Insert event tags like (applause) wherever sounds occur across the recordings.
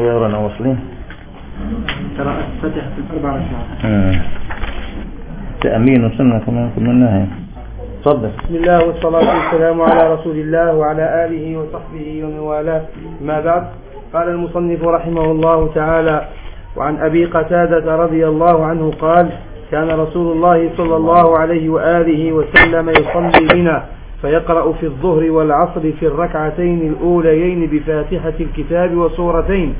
ويرانا واصلين ترى الفتح في الأربع ركعات. آه. تأمين كمان كما قلناها تفضل. بسم الله والصلاة والسلام على رسول الله وعلى آله وصحبه ومن والاه. ما بعد؟ قال المصنف رحمه الله تعالى وعن أبي قتادة رضي الله عنه قال كان رسول الله صلى الله عليه وآله وسلم يصلي بنا. فيقرأ في الظهر والعصر في الركعتين الأوليين بفاتحة الكتاب وصورتين.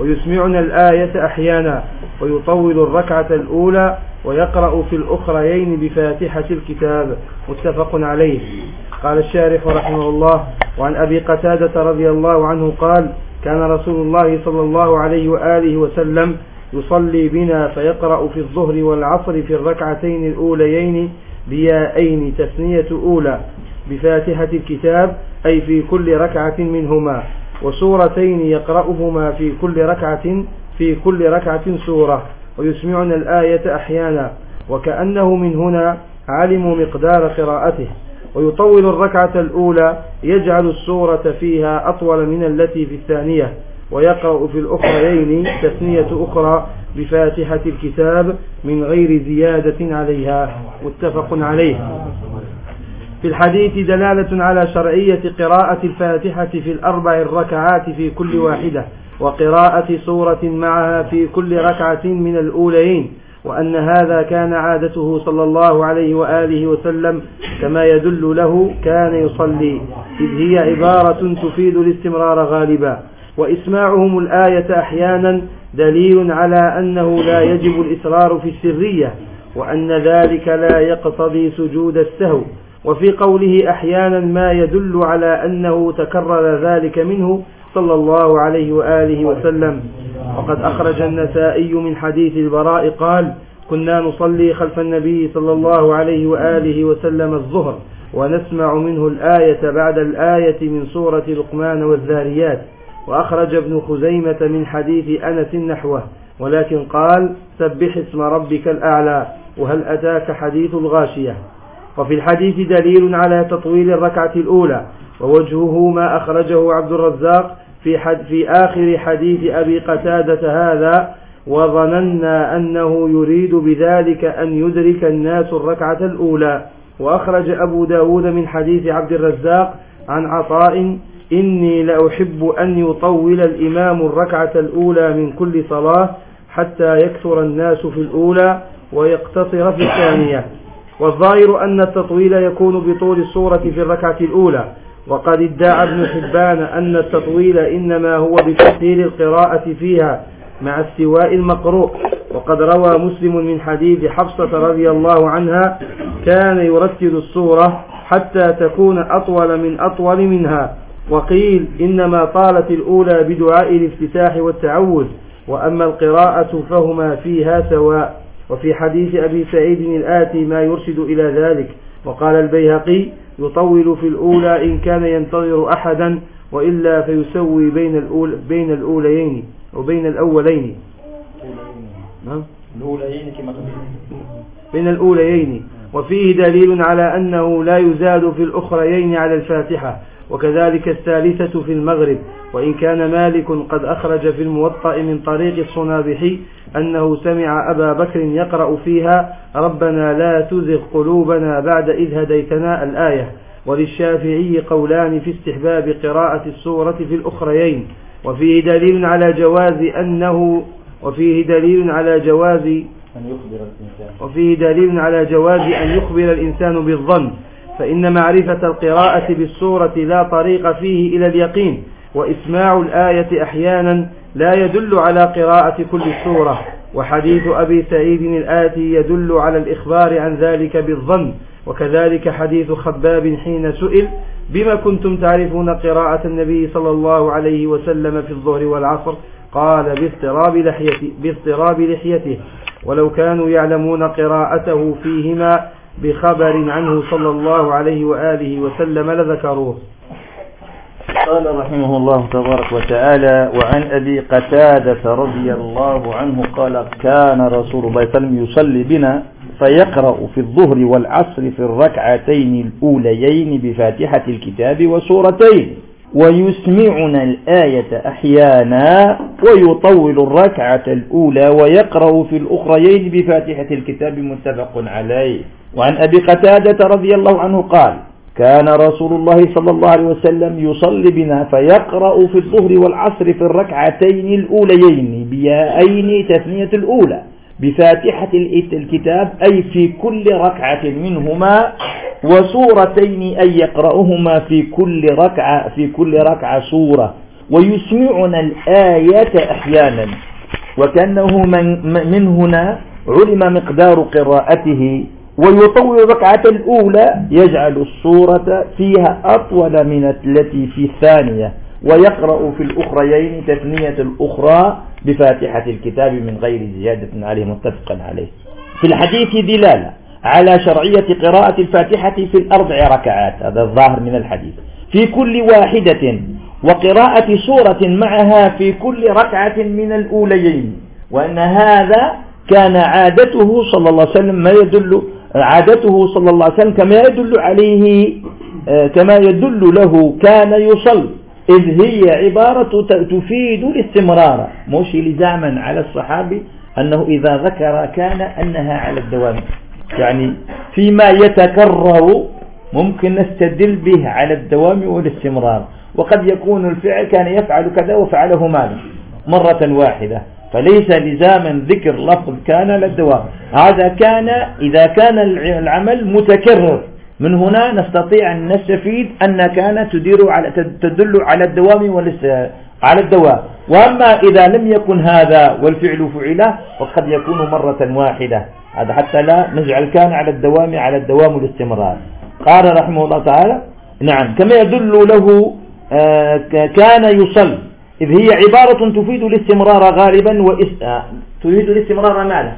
ويسمعنا الآية أحيانا ويطول الركعة الأولى ويقرأ في الأخريين بفاتحة الكتاب. متفق عليه. قال الشارح رحمه الله وعن أبي قتادة رضي الله عنه قال كان رسول الله صلى الله عليه وآله وسلم يصلي بنا فيقرأ في الظهر والعصر في الركعتين الأوليين بيائين تثنية أولى. بفاتحة الكتاب أي في كل ركعة منهما وسورتين يقرأهما في كل ركعة في كل ركعة سورة ويسمعنا الآية أحيانا وكأنه من هنا علم مقدار قراءته ويطول الركعة الأولى يجعل السورة فيها أطول من التي في الثانية ويقرأ في الأخرين تثنية أخرى بفاتحة الكتاب من غير زيادة عليها. متفق عليه. في الحديث دلالة على شرعية قراءة الفاتحة في الأربع الركعات في كل واحدة وقراءة سورة معها في كل ركعة من الأولين وأن هذا كان عادته صلى الله عليه وآله وسلم كما يدل له كان يصلي إذ هي عبارة تفيد الاستمرار غالبا. وإسماعهم الآية أحيانا دليل على أنه لا يجب الإصرار في السرية وأن ذلك لا يقتضي سجود السهو. وفي قوله أحيانا ما يدل على أنه تكرر ذلك منه صلى الله عليه وآله وسلم. وقد أخرج النسائي من حديث البراء قال كنا نصلي خلف النبي صلى الله عليه وآله وسلم الظهر ونسمع منه الآية بعد الآية من سورة لقمان والذاريات. وأخرج ابن خزيمة من حديث أنس نحوه ولكن قال سبح اسم ربك الأعلى وهل أتاك حديث الغاشية؟ وفي الحديث دليل على تطويل الركعة الأولى ووجهه ما أخرجه عبد الرزاق في, حد في آخر حديث أبي قتادة هذا وظننا أنه يريد بذلك أن يدرك الناس الركعة الأولى. وأخرج أبو داود من حديث عبد الرزاق عن عطاء إني لأحب أن يطول الإمام الركعة الأولى من كل صلاة حتى يكثر الناس في الأولى ويقتصر في الثانية. والظاهر أن التطويل يكون بطول الصورة في الركعة الأولى. وقد ادعى ابن حبان أن التطويل إنما هو بتسهيل القراءة فيها مع استواء المقروء. وقد روى مسلم من حديث حفصة رضي الله عنها كان يرتل الصورة حتى تكون أطول من أطول منها. وقيل إنما طالت الأولى بدعاء الافتتاح والتعوذ وأما القراءة فهما فيها سواء. وفي حديث أبي سعيد الآتي ما يرشد إلى ذلك وقال البيهقي يطول في الأولى إن كان ينتظر أحدا وإلا فيسوي بين الأول بين الأوليين وبين الأولين. نعم. الأوليين كما بين الأوليين. وفيه دليل على أنه لا يزاد في الأخريين على الفاتحة وكذلك الثالثة في المغرب. وإن كان مالك قد أخرج في الموطأ من طريق الصنابحي أنه سمع أبا بكر يقرأ فيها ربنا لا تزغ قلوبنا بعد إذ هديتنا الآية. وللشافعي قولان في استحباب قراءة السورة في الأخريين. وفيه دليل على جواز أنه وفيه دليل على جواز أن يخبر الإنسان. وفيه دليل على جواز أن يخبر الإنسان بالظن. فإن معرفة القراءة بالسورة لا طريق فيه إلى اليقين. وإسماع الآية أحيانا لا يدل على قراءة كل سورة وحديث أبي سعيد الآتي يدل على الإخبار عن ذلك بالظن وكذلك حديث خباب حين سئل بما كنتم تعرفون قراءة النبي صلى الله عليه وسلم في الظهر والعصر؟ قال باضطراب لحيته, باضطراب لحيته ولو كانوا يعلمون قراءته فيهما بخبر عنه صلى الله عليه وآله وسلم لذكروه. قال رحمه الله تبارك وتعالى وعن أبي قتادة رضي الله عنه قال كان رسول الله وسلم يصلي بنا فيقرأ في الظهر والعصر في الركعتين الأوليين بفاتحة الكتاب وسورتين ويسمعنا الآية أحيانا ويطول الركعة الأولى ويقرأ في الأخريين بفاتحة الكتاب متفق عليه. وعن أبي قتادة رضي الله عنه قال كان رسول الله صلى الله عليه وسلم يصلي بنا فيقرأ في الظهر والعصر في الركعتين الأوليين بيائين تثنية الأولى بفاتحة الكتاب أي في كل ركعة منهما وسورتين أي يقرأهما في كل ركعة في كل ركعة سورة ويسمعنا الآية أحيانا وكأنه من, من هنا علم مقدار قراءته ويطول الركعة الأولى يجعل الصورة فيها أطول من التي في الثانية ويقرأ في الأخريين تثنية الأخرى بفاتحة الكتاب من غير زيادة عليه متفقا عليه. في الحديث دلالة على شرعية قراءة الفاتحة في الأربع ركعات هذا الظاهر من الحديث. في كل واحدة وقراءة سورة معها في كل ركعة من الأوليين وأن هذا كان عادته صلى الله عليه وسلم ما يدل عادته صلى الله عليه وسلم كما يدل عليه آه، كما يدل له كان يصلي. إذ هي عبارة تفيد الاستمرار. مش لزاما على الصحابي أنه إذا ذكر كان أنها على الدوام. يعني فيما يتكرر ممكن نستدل به على الدوام والاستمرار. وقد يكون الفعل كان يفعل كذا وفعله ماذا؟ مرة واحدة. فليس لزاما ذكر لفظ كان للدوام هذا كان إذا كان العمل متكرر. من هنا نستطيع أن نستفيد أن كان تدير على تدل على الدوام وليس على الدواء. وأما إذا لم يكن هذا والفعل فعله فقد يكون مرة واحدة. هذا حتى لا نجعل كان على الدوام على الدوام الاستمرار. قال رحمه الله تعالى نعم كما يدل له آه، كان يصل. إذ هي عبارة تفيد الاستمرار غالبا وإس... آه، تفيد الاستمرار ماذا؟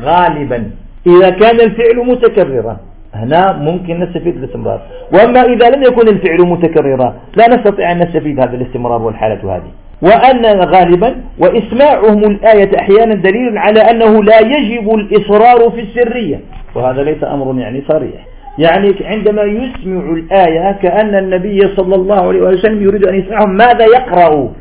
غالبا. إذا كان الفعل متكررا هنا ممكن نستفيد الاستمرار. وأما إذا لم يكن الفعل متكررا لا نستطيع أن نستفيد هذا الاستمرار والحالة هذه. وأن غالبا وإسماعهم الآية أحيانا دليل على أنه لا يجب الإصرار في السرية. وهذا ليس أمر يعني صريح. يعني عندما يسمع الآية كأن النبي صلى الله عليه وسلم يريد أن يسمعهم ماذا يقرأ؟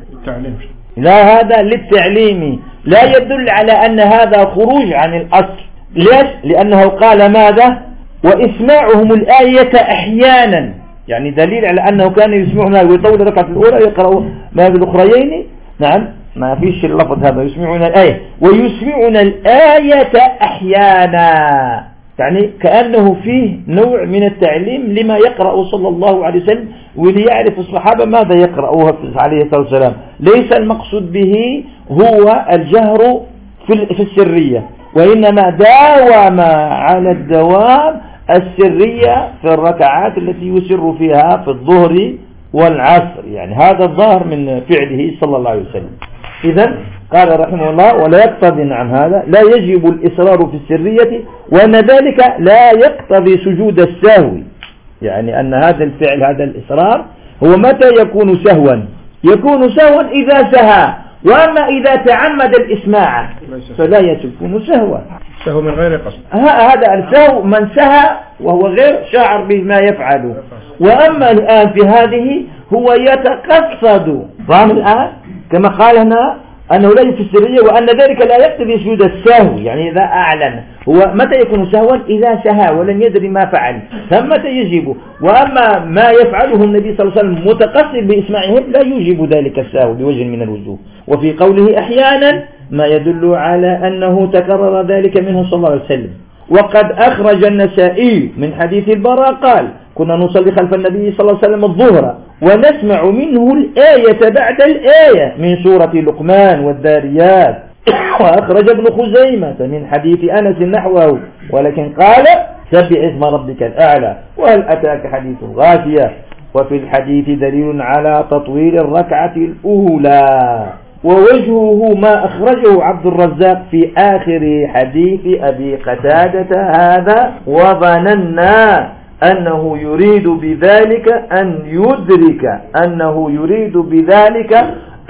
لا هذا للتعليم. لا يدل على أن هذا خروج عن الأصل. ليش؟ لأنه قال ماذا؟ وإسماعهم الآية أحيانا. يعني دليل على أنه كان يسمعنا ويطول الركعة الأولى ويقرأ ما بالأخريين نعم ما فيش اللفظ هذا. يسمعون الآية. ويسمعنا الآية أحيانا. يعني كأنه فيه نوع من التعليم لما يقرأ صلى الله عليه وسلم وليعرف الصحابة ماذا يقرأوها عليه الصلاة والسلام. ليس المقصود به هو الجهر في السرية وإنما داوم على الدوام السرية في الركعات التي يسر فيها في الظهر والعصر. يعني هذا الظاهر من فعله صلى الله عليه وسلم. إذا قال رحمه الله ولا يقتضي عن هذا لا يجب الإصرار في السرية وأن ذلك لا يقتضي سجود السهو. يعني أن هذا الفعل هذا الإصرار هو متى يكون سهوا؟ يكون سهوا إذا سهى وأما إذا تعمد الإسماع فلا يكون سهوا. سهو من غير قصد. هذا السهو من سهى وهو غير شاعر بما يفعل. وأما الآن في هذه هو يتقصد. فهم الآن؟ كما قال هنا أنه لا السرية وأن ذلك لا يقتضي سجود السهو. يعني إذا أعلن هو متى يكون سهوا؟ إذا سهى ولم يدري ما فعل. ثم يجب؟ وأما ما يفعله النبي صلى الله عليه وسلم متقصد بإسماعهم لا يجب ذلك السهو بوجه من الوجوه. وفي قوله أحيانا ما يدل على أنه تكرر ذلك منه صلى الله عليه وسلم. وقد أخرج النسائي من حديث البراء قال كنا نصلي خلف النبي صلى الله عليه وسلم الظهر ونسمع منه الآية بعد الآية من سورة لقمان والذاريات. (coughs) وأخرج ابن خزيمة من حديث أنس نحوه ولكن قال سبح اسم ربك الأعلى وهل أتاك حديث غافية وفي الحديث دليل على تطويل الركعة الأولى. ووجهه ما أخرجه عبد الرزاق في آخر حديث أبي قتادة هذا وظننا أنه يريد بذلك أن يدرك أنه يريد بذلك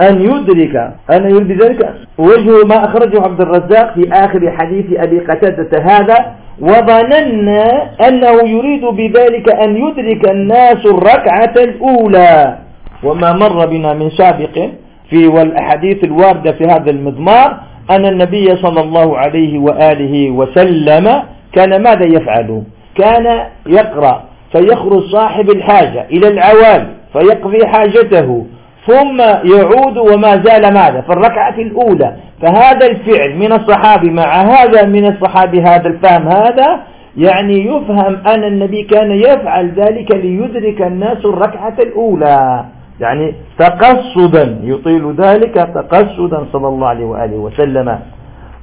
أن يدرك. أن يريد بذلك. وجه ما أخرجه عبد الرزاق في آخر حديث أبي قتادة هذا وظننا أنه يريد بذلك أن يدرك الناس الركعة الأولى. وما مر بنا من سابق في والأحاديث الواردة في هذا المضمار أن النبي صلى الله عليه وآله وسلم كان ماذا يفعل؟ كان يقرأ فيخرج صاحب الحاجة إلى العوام فيقضي حاجته ثم يعود وما زال ماذا في الركعة الأولى فهذا الفعل من الصحابي مع هذا من الصحابي هذا الفهم هذا يعني يفهم أن النبي كان يفعل ذلك ليدرك الناس الركعة الأولى. يعني تقصدا يطيل ذلك تقصدا صلى الله عليه وآله وسلم.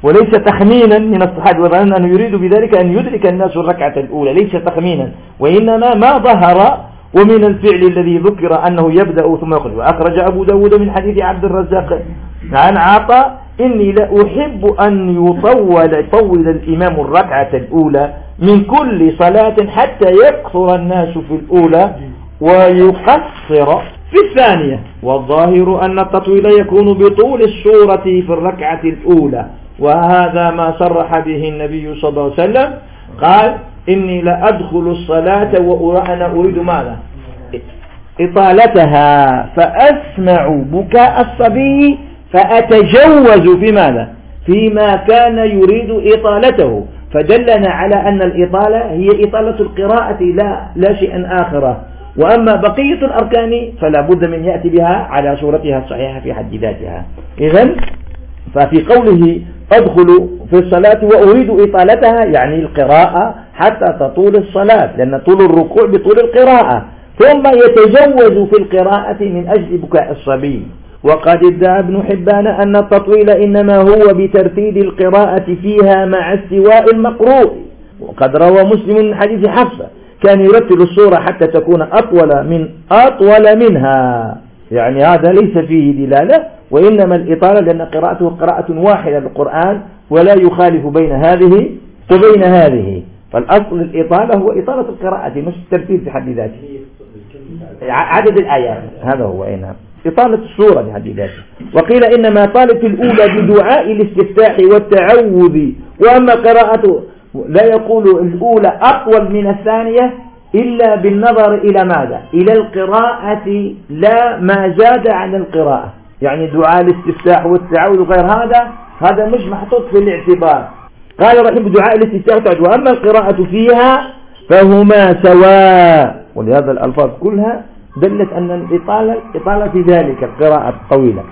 وليس تخمينا من الصحابة وظننا أنه يريد بذلك أن يدرك الناس الركعة الأولى ليس تخمينا وإنما ما ظهر ومن الفعل الذي ذكر أنه يبدأ ثم يقول وأخرج أبو داود من حديث عبد الرزاق عن عطاء إني لأحب أن يطول يطول الإمام الركعة الأولى من كل صلاة حتى يكثر الناس في الأولى ويقصر في الثانية. والظاهر أن التطويل يكون بطول الشورة في الركعة الأولى. وهذا ما صرح به النبي صلى الله عليه وسلم. قال إني لأدخل الصلاة وأنا أريد ماذا؟ إطالتها. فأسمع بكاء الصبي فأتجوز في ماذا؟ فيما كان يريد إطالته. فدلنا على أن الإطالة هي إطالة القراءة. لا, لا شيء آخر. وأما بقية الأركان فلا بد من يأتي بها على صورتها الصحيحة في حد ذاتها. إذن ففي قوله أدخل في الصلاة وأريد إطالتها يعني القراءة حتى تطول الصلاة لأن طول الركوع بطول القراءة. ثم يتجوز في القراءة من أجل بكاء الصبي. وقد ادعى ابن حبان أن التطويل إنما هو بترتيب القراءة فيها مع استواء المقروء. وقد روى مسلم من حديث حفصة كان يرتل الصورة حتى تكون أطول من أطول منها. يعني هذا ليس فيه دلالة. وإنما الإطالة لأن قراءته قراءة واحدة للقرآن ولا يخالف بين هذه وبين هذه. فالأصل الإطالة هو إطالة القراءة مش الترتيب في حد ذاته. عدد الآيات. هذا هو أي نعم. إطالة الصورة بحد ذاته. وقيل إنما طالت الأولى بدعاء الاستفتاح والتعوذ وأما قراءته لا يقول الأولى أطول من الثانية إلا بالنظر إلى ماذا؟ إلى القراءة لا ما زاد عن القراءة. يعني دعاء الاستفتاح والتعوذ وغير هذا هذا مش محطوط في الاعتبار. قال رحمه دعاء الاستفتاح والتعوذ وأما القراءة فيها فهما سواء. ولهذا الألفاظ كلها دلت أن الإطالة إطالة في ذلك القراءة الطويلة.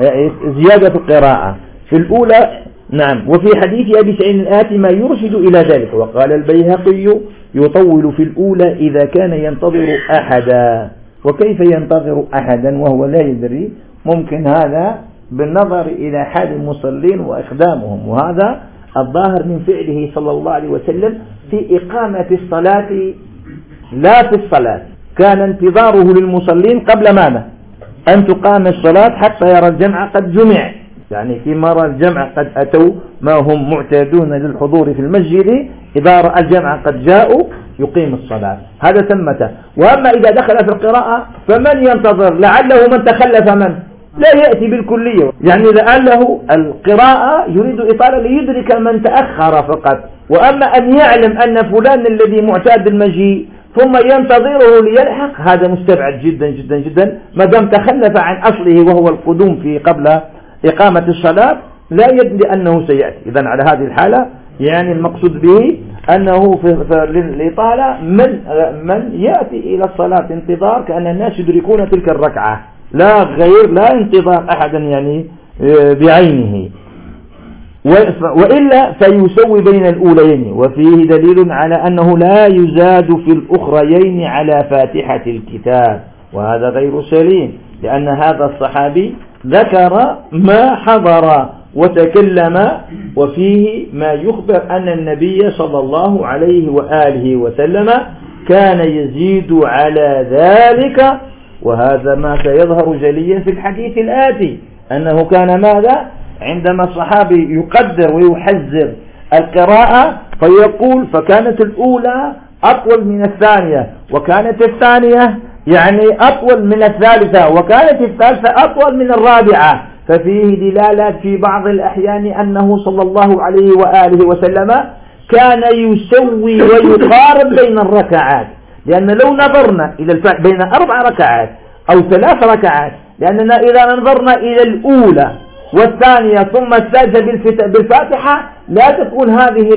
يعني زيادة القراءة. في الأولى نعم. وفي حديث أبي سعيد الآتي ما يرشد إلى ذلك. وقال البيهقي يطول في الأولى إذا كان ينتظر أحدا. وكيف ينتظر أحدا وهو لا يدري؟ ممكن هذا بالنظر إلى حال المصلين وإخدامهم وهذا الظاهر من فعله صلى الله عليه وسلم في إقامة الصلاة لا في الصلاة. كان انتظاره للمصلين قبل ماذا أن تقام الصلاة حتى يرى الجمع قد جمع. يعني فيما رأى الجمع قد أتوا ما هم معتادون للحضور في المسجد إذا رأى الجمع قد جاءوا يقيم الصلاة. هذا ثمته وأما إذا دخل في القراءة فمن ينتظر؟ لعله من تخلف من؟ لا يأتي بالكلية. يعني إذا قال له القراءة يريد إطالة ليدرك من تأخر فقط. وأما أن يعلم أن فلان الذي معتاد المجيء ثم ينتظره ليلحق هذا مستبعد جدا جدا جدا. ما دام تخلف عن أصله وهو القدوم في قبل إقامة الصلاة لا يدري أنه سيأتي. إذا على هذه الحالة يعني المقصود به أنه في الإطالة من, من يأتي إلى الصلاة انتظار كأن الناس يدركون تلك الركعة. لا غير لا انتظار أحدا يعني آه، بعينه. وإلا فيسوي بين الأولين وفيه دليل على أنه لا يزاد في الأخريين على فاتحة الكتاب. وهذا غير سليم لأن هذا الصحابي ذكر ما حضر وتكلم وفيه ما يخبر أن النبي صلى الله عليه وآله وسلم كان يزيد على ذلك وهذا ما سيظهر جليا في الحديث الآتي أنه كان ماذا؟ عندما الصحابي يقدر ويحذر القراءة فيقول فكانت الأولى أطول من الثانية وكانت الثانية يعني أطول من الثالثة وكانت الثالثة أطول من الرابعة. ففيه دلالة في بعض الأحيان أنه صلى الله عليه وآله وسلم كان يسوي ويقارب بين الركعات. لأن لو نظرنا إلى الفرق بين أربع ركعات أو ثلاث ركعات لأننا إذا نظرنا إلى الأولى والثانية ثم الثالثة بالفاتحة لا تكون هذه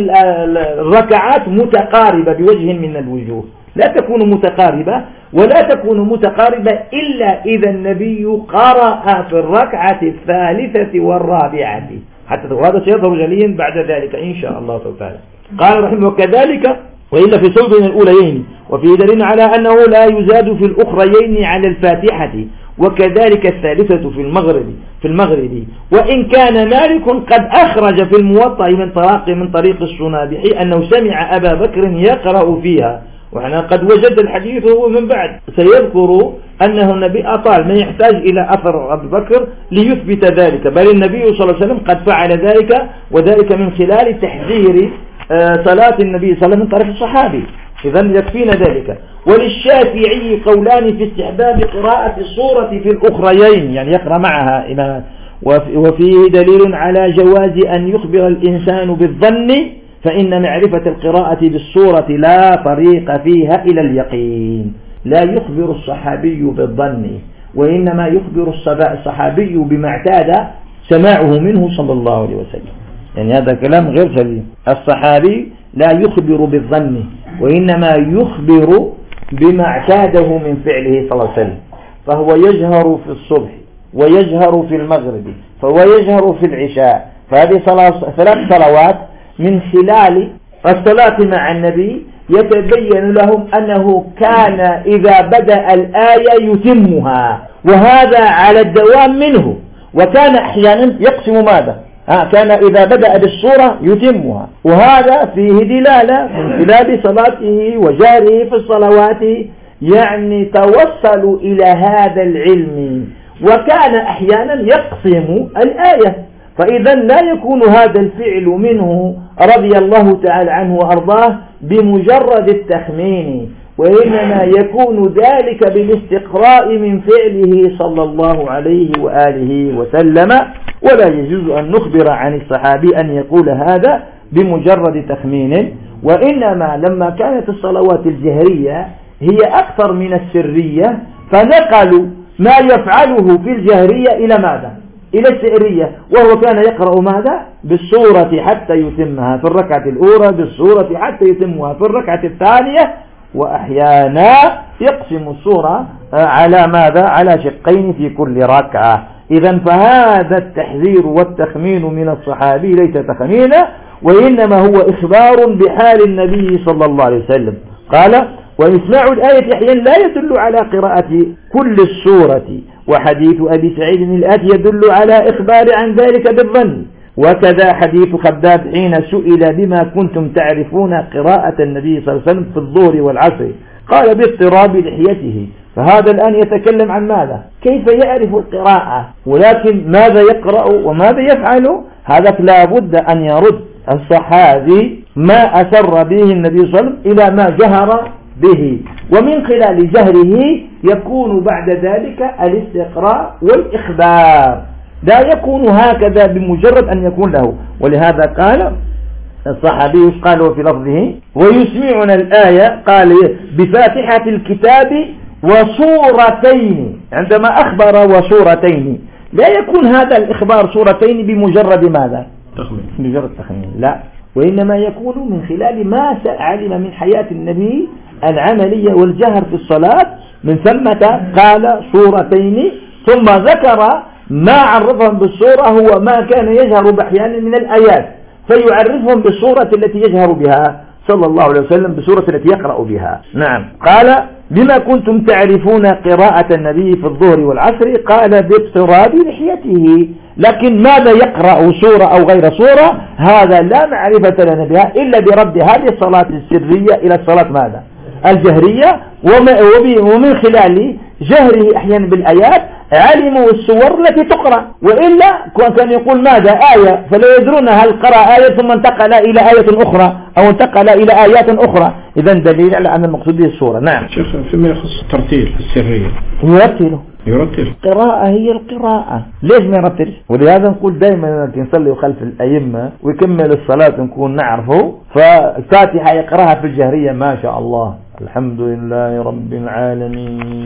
الركعات متقاربة بوجه من الوجوه. لا تكون متقاربة ولا تكون متقاربة إلا إذا النبي قرأ في الركعة الثالثة والرابعة. حتى وهذا سيظهر جليا بعد ذلك إن شاء الله تعالى. قال رحمه وكذلك وإلا في صوب الأوليين وفي دليل على أنه لا يزاد في الأخريين على الفاتحة وكذلك الثالثة في المغرب في المغرب. وإن كان مالك قد أخرج في الموطأ من طريق من طريق الصنابح أنه سمع أبا بكر يقرأ فيها. وأنا قد وجد الحديث هو من بعد. سيذكر أنه النبي أطال ما يحتاج إلى أثر أبي بكر ليثبت ذلك. بل النبي صلى الله عليه وسلم قد فعل ذلك وذلك من خلال تحذير آه، صلاة النبي صلى الله عليه وسلم من طرف الصحابي. إذا يكفينا ذلك. وللشافعي قولان في استحباب قراءة الصورة في الأخريين يعني يقرأ معها إمام. وفيه دليل على جواز أن يخبر الإنسان بالظن فإن معرفة القراءة بالصورة لا طريق فيها إلى اليقين. لا يخبر الصحابي بالظن وإنما يخبر الصحابي بما اعتاد سماعه منه صلى الله عليه وسلم. يعني هذا كلام غير سليم الصحابي لا يخبر بالظن وإنما يخبر بما اعتاده من فعله صلى الله عليه وسلم. فهو يجهر في الصبح ويجهر في المغرب فهو يجهر في العشاء. فهذه ثلاث صلوات من خلال الصلاة مع النبي يتبين لهم أنه كان إذا بدأ الآية يتمها. وهذا على الدوام منه. وكان أحيانا يقسم ماذا؟ كان إذا بدأ بالصورة يتمها. وهذا فيه دلالة من خلال صلاته وجاره في الصلوات يعني توصلوا إلى هذا العلم. وكان أحيانا يقسم الآية. فإذا لا يكون هذا الفعل منه رضي الله تعالى عنه وأرضاه بمجرد التخمين. وإنما يكون ذلك بالاستقراء من فعله صلى الله عليه وآله وسلم ولا يجوز أن نخبر عن الصحابي أن يقول هذا بمجرد تخمين. وإنما لما كانت الصلوات الجهرية هي أكثر من السرية فنقلوا ما يفعله في الجهرية إلى ماذا؟ إلى السئرية وهو كان يقرأ ماذا؟ بالصورة حتى يتمها في الركعة الأولى بالصورة حتى يتمها في الركعة الثانية وأحيانا يقسم الصورة آه، على ماذا؟ على شقين في كل ركعة. إذا فهذا التحذير والتخمين من الصحابي ليس تخمينا وإنما هو إخبار بحال النبي صلى الله عليه وسلم. قال وإسماع الآية أحيانا لا يدل على قراءة كل السورة وحديث أبي سعيد الآتي يدل على إخبار عن ذلك بالظن. وكذا حديث خباب حين سئل بما كنتم تعرفون قراءة النبي صلى الله عليه وسلم في الظهر والعصر. قال باضطراب لحيته. فهذا الآن يتكلم عن ماذا؟ كيف يعرف القراءة؟ ولكن ماذا يقرأ وماذا يفعل؟ هذا لا بد أن يرد الصحابي ما أسر به النبي صلى الله عليه وسلم إلى ما جهر به. ومن خلال جهره يكون بعد ذلك الاستقراء والإخبار. لا يكون هكذا بمجرد أن يكون له. ولهذا قال الصحابي قال في لفظه ويسمعنا الآية قال بفاتحة الكتاب وصورتين. عندما أخبر وصورتين. لا يكون هذا الإخبار صورتين بمجرد ماذا؟ تخمين. بمجرد تخمين. لا. وإنما يكون من خلال ما علم من حياة النبي العملية والجهر في الصلاة. من ثمة قال صورتين. ثم ذكر ما عرفهم بالصورة هو ما كان يجهر بأحيان من الآيات فيعرفهم بالصورة التي يجهر بها صلى الله عليه وسلم بصورة التي يقرأ بها. نعم. قال بما كنتم تعرفون قراءة النبي في الظهر والعصر؟ قال باضطراب لحيته. لكن ماذا يقرأ صورة أو غير صورة هذا لا معرفة لنا بها إلا برد هذه الصلاة السرية إلى الصلاة ماذا؟ الجهرية ومن خلال جهره أحيانا بالآيات علموا الصور التي تقرأ. وإلا كان يقول ماذا؟ آية. فلا يدرون هل قرأ آية ثم انتقل إلى آية أخرى أو انتقل إلى آيات أخرى. إذا دليل على أن المقصود به الصورة نعم. شيخ فيما يخص الترتيل السرية. يرتله يرتل. القراءة هي القراءة. ليش ما يرتلش ولهذا نقول دائما نصلي خلف الأئمة ويكمل الصلاة نكون نعرفه. فالفاتحة يقرأها في الجهرية ما شاء الله. الحمد لله رب العالمين.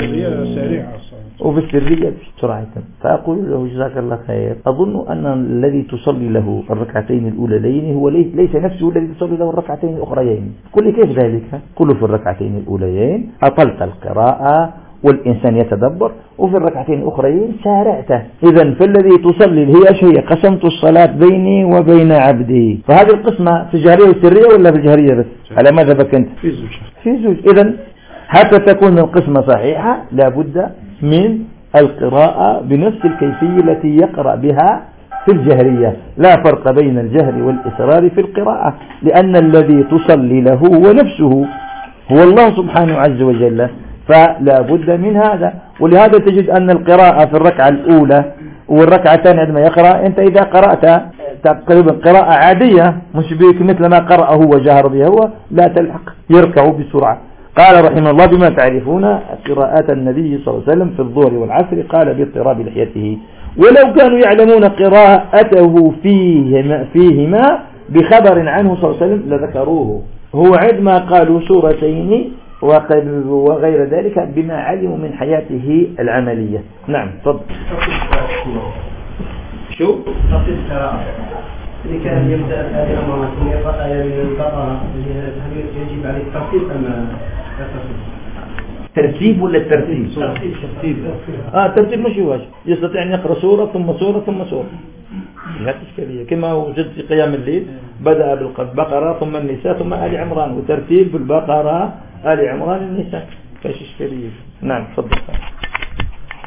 سريعة وفي السرية بسرعة فأقول له جزاك الله خير. أظن أن الذي تصلي له الركعتين الأوليين هو ليس نفسه الذي تصلي له الركعتين الأخريين. قل كيف ذلك؟ قل في الركعتين الأوليين أطلت القراءة والإنسان يتدبر وفي الركعتين الأخرين سارعته إذا فالذي تصلي هي شيء. قسمت الصلاة بيني وبين عبدي. فهذه القسمة في الجهرية والسرية ولا في الجهرية بس؟ على ماذا بكنت؟ في الزوجة في زوج إذا حتى تكون القسمة صحيحة لا بد من القراءة بنفس الكيفية التي يقرأ بها في الجهرية. لا فرق بين الجهر والإسرار في القراءة لأن الذي تصلي له هو نفسه هو الله سبحانه عز وجل. فلا بد من هذا. ولهذا تجد أن القراءة في الركعة الأولى والركعة الثانية عندما يقرأ أنت إذا قرأت تقريبا قراءة عادية مش بيك مثل ما قرأه وجهر بها هو لا تلحق يركع بسرعة. قال رحمه الله بما تعرفون قراءات النبي صلى الله عليه وسلم في الظهر والعصر قال باضطراب لحيته. ولو كانوا يعلمون قراءته فيهما, فيهما بخبر عنه صلى الله عليه وسلم لذكروه. هو عندما قالوا سورتين وغير ذلك بما علموا من حياته العملية. نعم تفضل. شو؟ يبدأ البقرة يجب عليه الترتيب ام الترتيب؟ ترتيب ولا الترتيب ترتيب ترتيب. آه ترتيب مش واجب يستطيع أن يقرأ سورة ثم سورة ثم سورة. لا إشكالية. كما وجدت في قيام الليل بدأ بالبقرة ثم النساء ثم آل عمران. وترتيب بالبقرة آل عمران النساء. فايش إشكالية. نعم تفضل.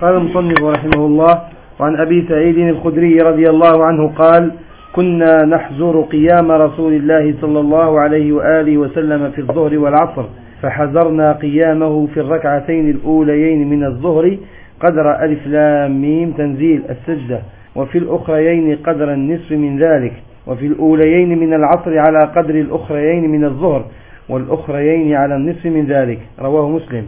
قال المصنف رحمه الله وعن أبي سعيد الخدري رضي الله عنه قال كنا نحزر قيام رسول الله صلى الله عليه وآله وسلم في الظهر والعصر فحزرنا قيامه في الركعتين الأوليين من الظهر قدر ألف لام ميم تنزيل السجدة وفي الأخريين قدر النصف من ذلك وفي الأوليين من العصر على قدر الأخريين من الظهر والأخريين على النصف من ذلك. رواه مسلم.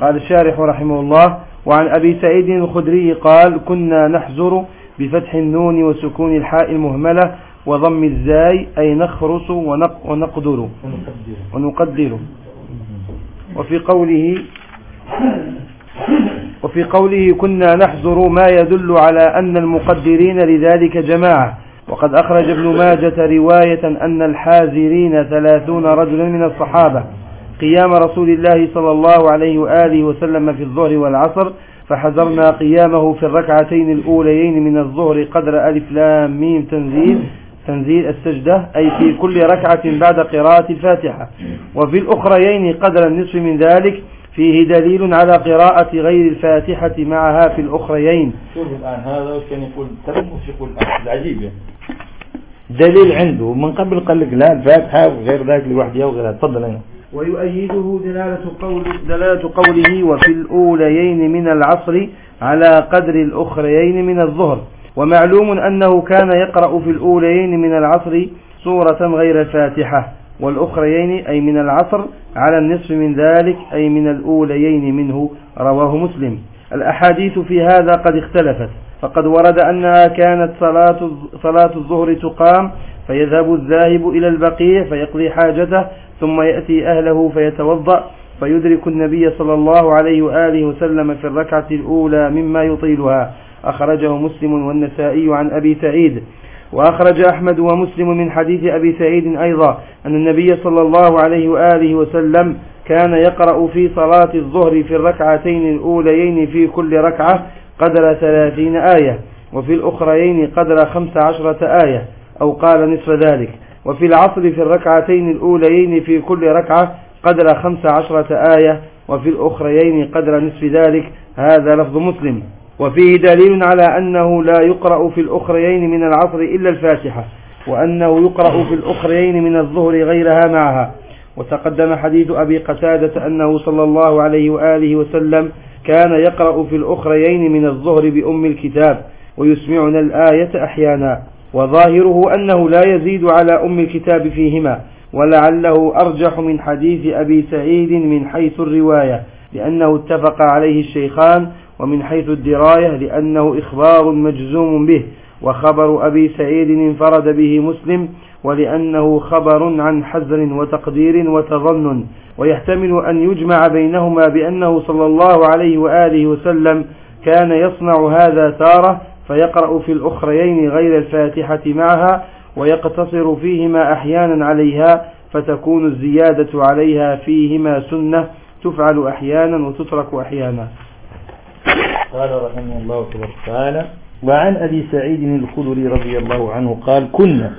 قال الشارح رحمه الله وعن أبي سعيد الخدري قال كنا نحزر بفتح النون وسكون الحاء المهملة وضم الزاي أي نخرص ونقدر. ونقدر. وفي قوله وفي قوله كنا نحزر ما يدل على أن المقدرين لذلك جماعة. وقد أخرج ابن ماجة رواية أن الحازرين ثلاثون رجلا من الصحابة. قيام رسول الله صلى الله عليه وآله وسلم في الظهر والعصر فحذرنا قيامه في الركعتين الأوليين من الظهر قدر ألف لام ميم تنزيل تنزيل السجدة أي في كل ركعة بعد قراءة الفاتحة. وفي الأخريين قدر النصف من ذلك فيه دليل على قراءة غير الفاتحة معها في الأخريين. شوف الآن هذا كان يقول؟ تلمس يقول العجيب يعني. دليل عنده من قبل قال لك لا الفاتحة وغير ذلك لوحدها وغيرها تفضل أنا. ويؤيده دلالة, قول دلالة قوله وفي الأوليين من العصر على قدر الأخريين من الظهر. ومعلوم أنه كان يقرأ في الأوليين من العصر سورة غير فاتحة والأخريين أي من العصر على النصف من ذلك أي من الأوليين منه رواه مسلم. الأحاديث في هذا قد اختلفت فقد ورد أنها كانت صلاة, صلاة الظهر تقام فيذهب الذاهب إلى البقيع فيقضي حاجته ثم يأتي أهله فيتوضأ فيدرك النبي صلى الله عليه وآله وسلم في الركعة الأولى مما يطيلها. أخرجه مسلم والنسائي عن أبي سعيد. وأخرج أحمد ومسلم من حديث أبي سعيد أيضا أن النبي صلى الله عليه وآله وسلم كان يقرأ في صلاة الظهر في الركعتين الأوليين في كل ركعة قدر ثلاثين آية وفي الأخرين قدر خمس عشرة آية أو قال نصف ذلك. وفي العصر في الركعتين الأوليين في كل ركعة قدر خمس عشرة آية وفي الأخريين قدر نصف ذلك هذا لفظ مسلم. وفيه دليل على أنه لا يقرأ في الأخريين من العصر إلا الفاتحة وأنه يقرأ في الأخريين من الظهر غيرها معها. وتقدم حديث أبي قتادة أنه صلى الله عليه وآله وسلم كان يقرأ في الأخريين من الظهر بأم الكتاب ويسمعنا الآية أحيانا. وظاهره أنه لا يزيد على أم الكتاب فيهما ولعله أرجح من حديث أبي سعيد من حيث الرواية لأنه اتفق عليه الشيخان ومن حيث الدراية لأنه إخبار مجزوم به وخبر أبي سعيد انفرد به مسلم ولأنه خبر عن حذر وتقدير وتظنن ويحتمل أن يجمع بينهما بأنه صلى الله عليه وآله وسلم كان يصنع هذا تارة فيقرأ في الأخريين غير الفاتحة معها ويقتصر فيهما أحيانا عليها فتكون الزيادة عليها فيهما سنة تفعل أحيانا وتترك أحيانا. قال رحمه الله تعالى وعن أبي سعيد الخدري رضي الله عنه قال كنا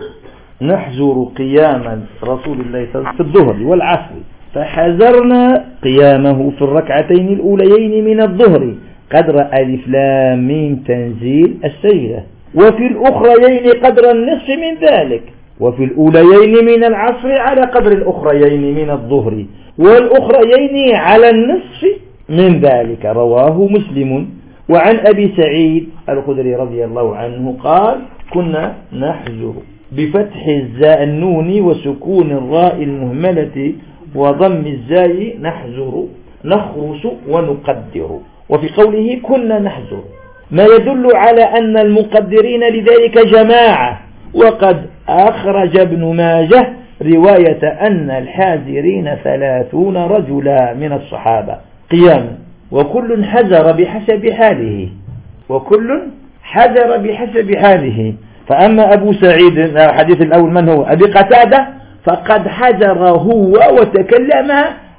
نحزر قيام رسول الله صلى الله عليه وسلم في الظهر والعصر فحزرنا قيامه في الركعتين الأوليين من الظهر قدر ألف لا ميم تنزيل السجدة وفي الأخريين قدر النصف من ذلك. وفي الأوليين من العصر على قدر الأخريين من الظهر. والأخريين على النصف من ذلك. رواه مسلم. وعن أبي سعيد الخدري رضي الله عنه قال كنا نحزر بفتح الزاء النون وسكون الراء المهملة وضم الزاي نحزر نخرس ونقدر. وفي قوله كنا نحزر. ما يدل على أن المقدرين لذلك جماعة. وقد أخرج ابن ماجه رواية أن الحاذرين ثلاثون رجلا من الصحابة. قياما وكل حذر بحسب حاله. وكل حذر بحسب حاله. فأما أبو سعيد الحديث الأول من هو؟ أبي قتادة فقد حذر هو وتكلم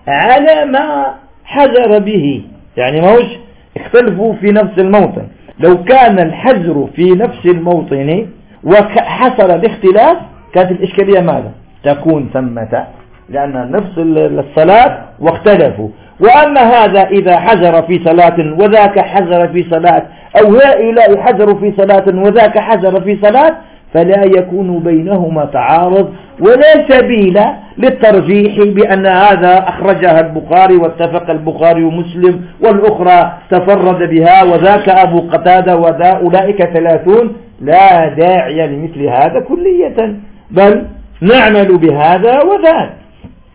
على ما حذر به. يعني ماهوش اختلفوا في نفس الموطن. لو كان الحجر في نفس الموطن وحصل الاختلاف كانت الإشكالية ماذا؟ تكون ثمة لأن نفس الصلاة واختلفوا. وأما هذا إذا حجر في صلاة وذاك حجر في صلاة أو هؤلاء حجروا في صلاة وذاك حجر في صلاة فلا يكون بينهما تعارض ولا سبيل للترجيح بأن هذا أخرجها البخاري واتفق البخاري ومسلم والأخرى تفرد بها وذاك أبو قتادة وذا أولئك ثلاثون لا داعي لمثل هذا كلية بل نعمل بهذا وذاك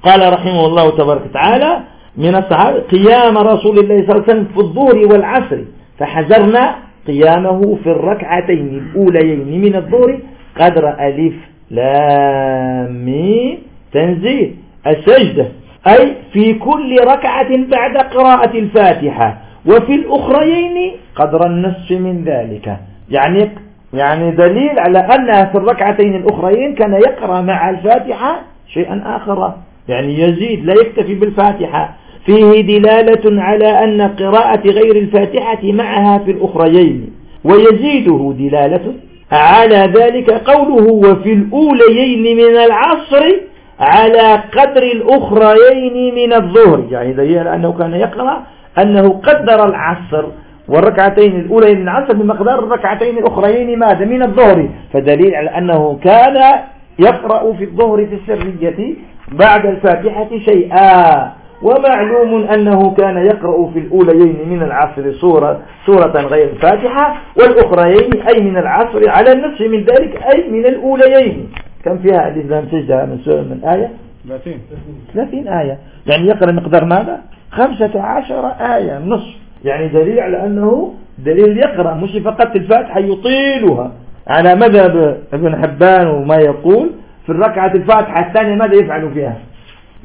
قال رحمه الله تبارك وتعالى من الصحابة قيام رسول الله صلى الله عليه وسلم في الظهر والعصر فحذرنا قيامه في الركعتين الأوليين من الظهر قدر ألف لام تنزيل. السجدة. أي في كل ركعة بعد قراءة الفاتحة. وفي الأخرين قدر النصف من ذلك. يعني يعني دليل على أنها في الركعتين الأخرين كان يقرأ مع الفاتحة شيئا آخر. يعني يزيد لا يكتفي بالفاتحة. فيه دلالة على أن قراءة غير الفاتحة معها في الأخريين ويزيده دلالة على ذلك قوله وفي الأوليين من العصر على قدر الأخريين من الظهر. يعني دليل أنه كان يقرأ أنه قدر العصر والركعتين الأولى من العصر بمقدار الركعتين الأخرين ماذا؟ من الظهر. فدليل على أنه كان يقرأ في الظهر في السرية بعد الفاتحة شيئا. ومعلوم أنه كان يقرأ في الأوليين من العصر سورة, سورة غير الفاتحة والأخريين أي من العصر على النفس من ذلك أي من الأوليين. كم فيها هذه سجدة من سورة من آية؟ 30 30 آية. يعني يقرأ مقدار ماذا؟ 15 آية نصف. يعني دليل على أنه دليل يقرأ مش فقط الفاتحة يطيلها. على مذهب ابن حبان وما يقول في الركعة الفاتحة الثانية ماذا يفعل فيها؟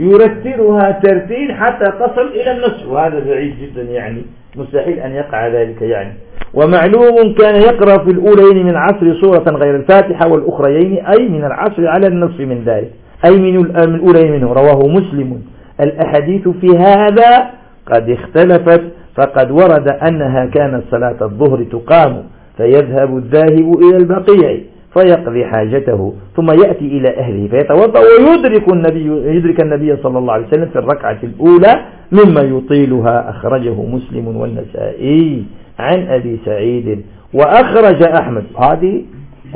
يرتلها ترتيل حتى تصل إلى النصف. وهذا بعيد جدا يعني. مستحيل أن يقع ذلك يعني. ومعلوم كان يقرأ في الأولين من العصر صورة غير الفاتحة والأخريين أي من العصر على النصف من ذلك. أي آه، من الأولين منه. رواه مسلم. الأحاديث في هذا قد اختلفت فقد ورد أنها كانت صلاة الظهر تقام فيذهب الذاهب إلى البقيع. فيقضي حاجته ثم يأتي إلى أهله فيتوضأ ويدرك النبي, يدرك النبي صلى الله عليه وسلم في الركعة الأولى مما يطيلها. أخرجه مسلم والنسائي عن أبي سعيد وأخرج أحمد. هذه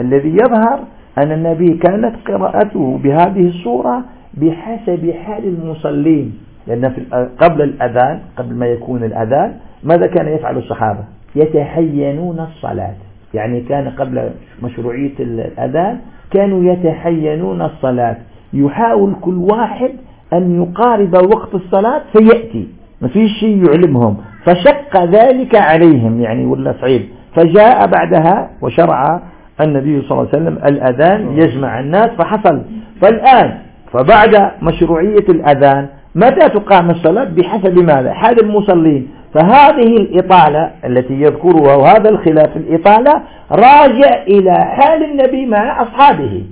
الذي يظهر أن النبي كانت قراءته بهذه الصورة بحسب حال المصلين. لأن في قبل الأذان قبل ما يكون الأذان ماذا كان يفعل الصحابة؟ يتحينون الصلاة. يعني كان قبل مشروعية الأذان كانوا يتحينون الصلاة. يحاول كل واحد أن يقارب وقت الصلاة فيأتي. ما في شيء يعلمهم. فشق ذلك عليهم يعني ولا صعيب. فجاء بعدها وشرع النبي صلى الله عليه وسلم الأذان يجمع الناس فحصل. فالآن فبعد مشروعية الأذان متى تقام الصلاة؟ بحسب ماذا؟ حال المصلين. فهذه الإطالة التي يذكرها وهذا الخلاف الإطالة راجع إلى حال النبي مع أصحابه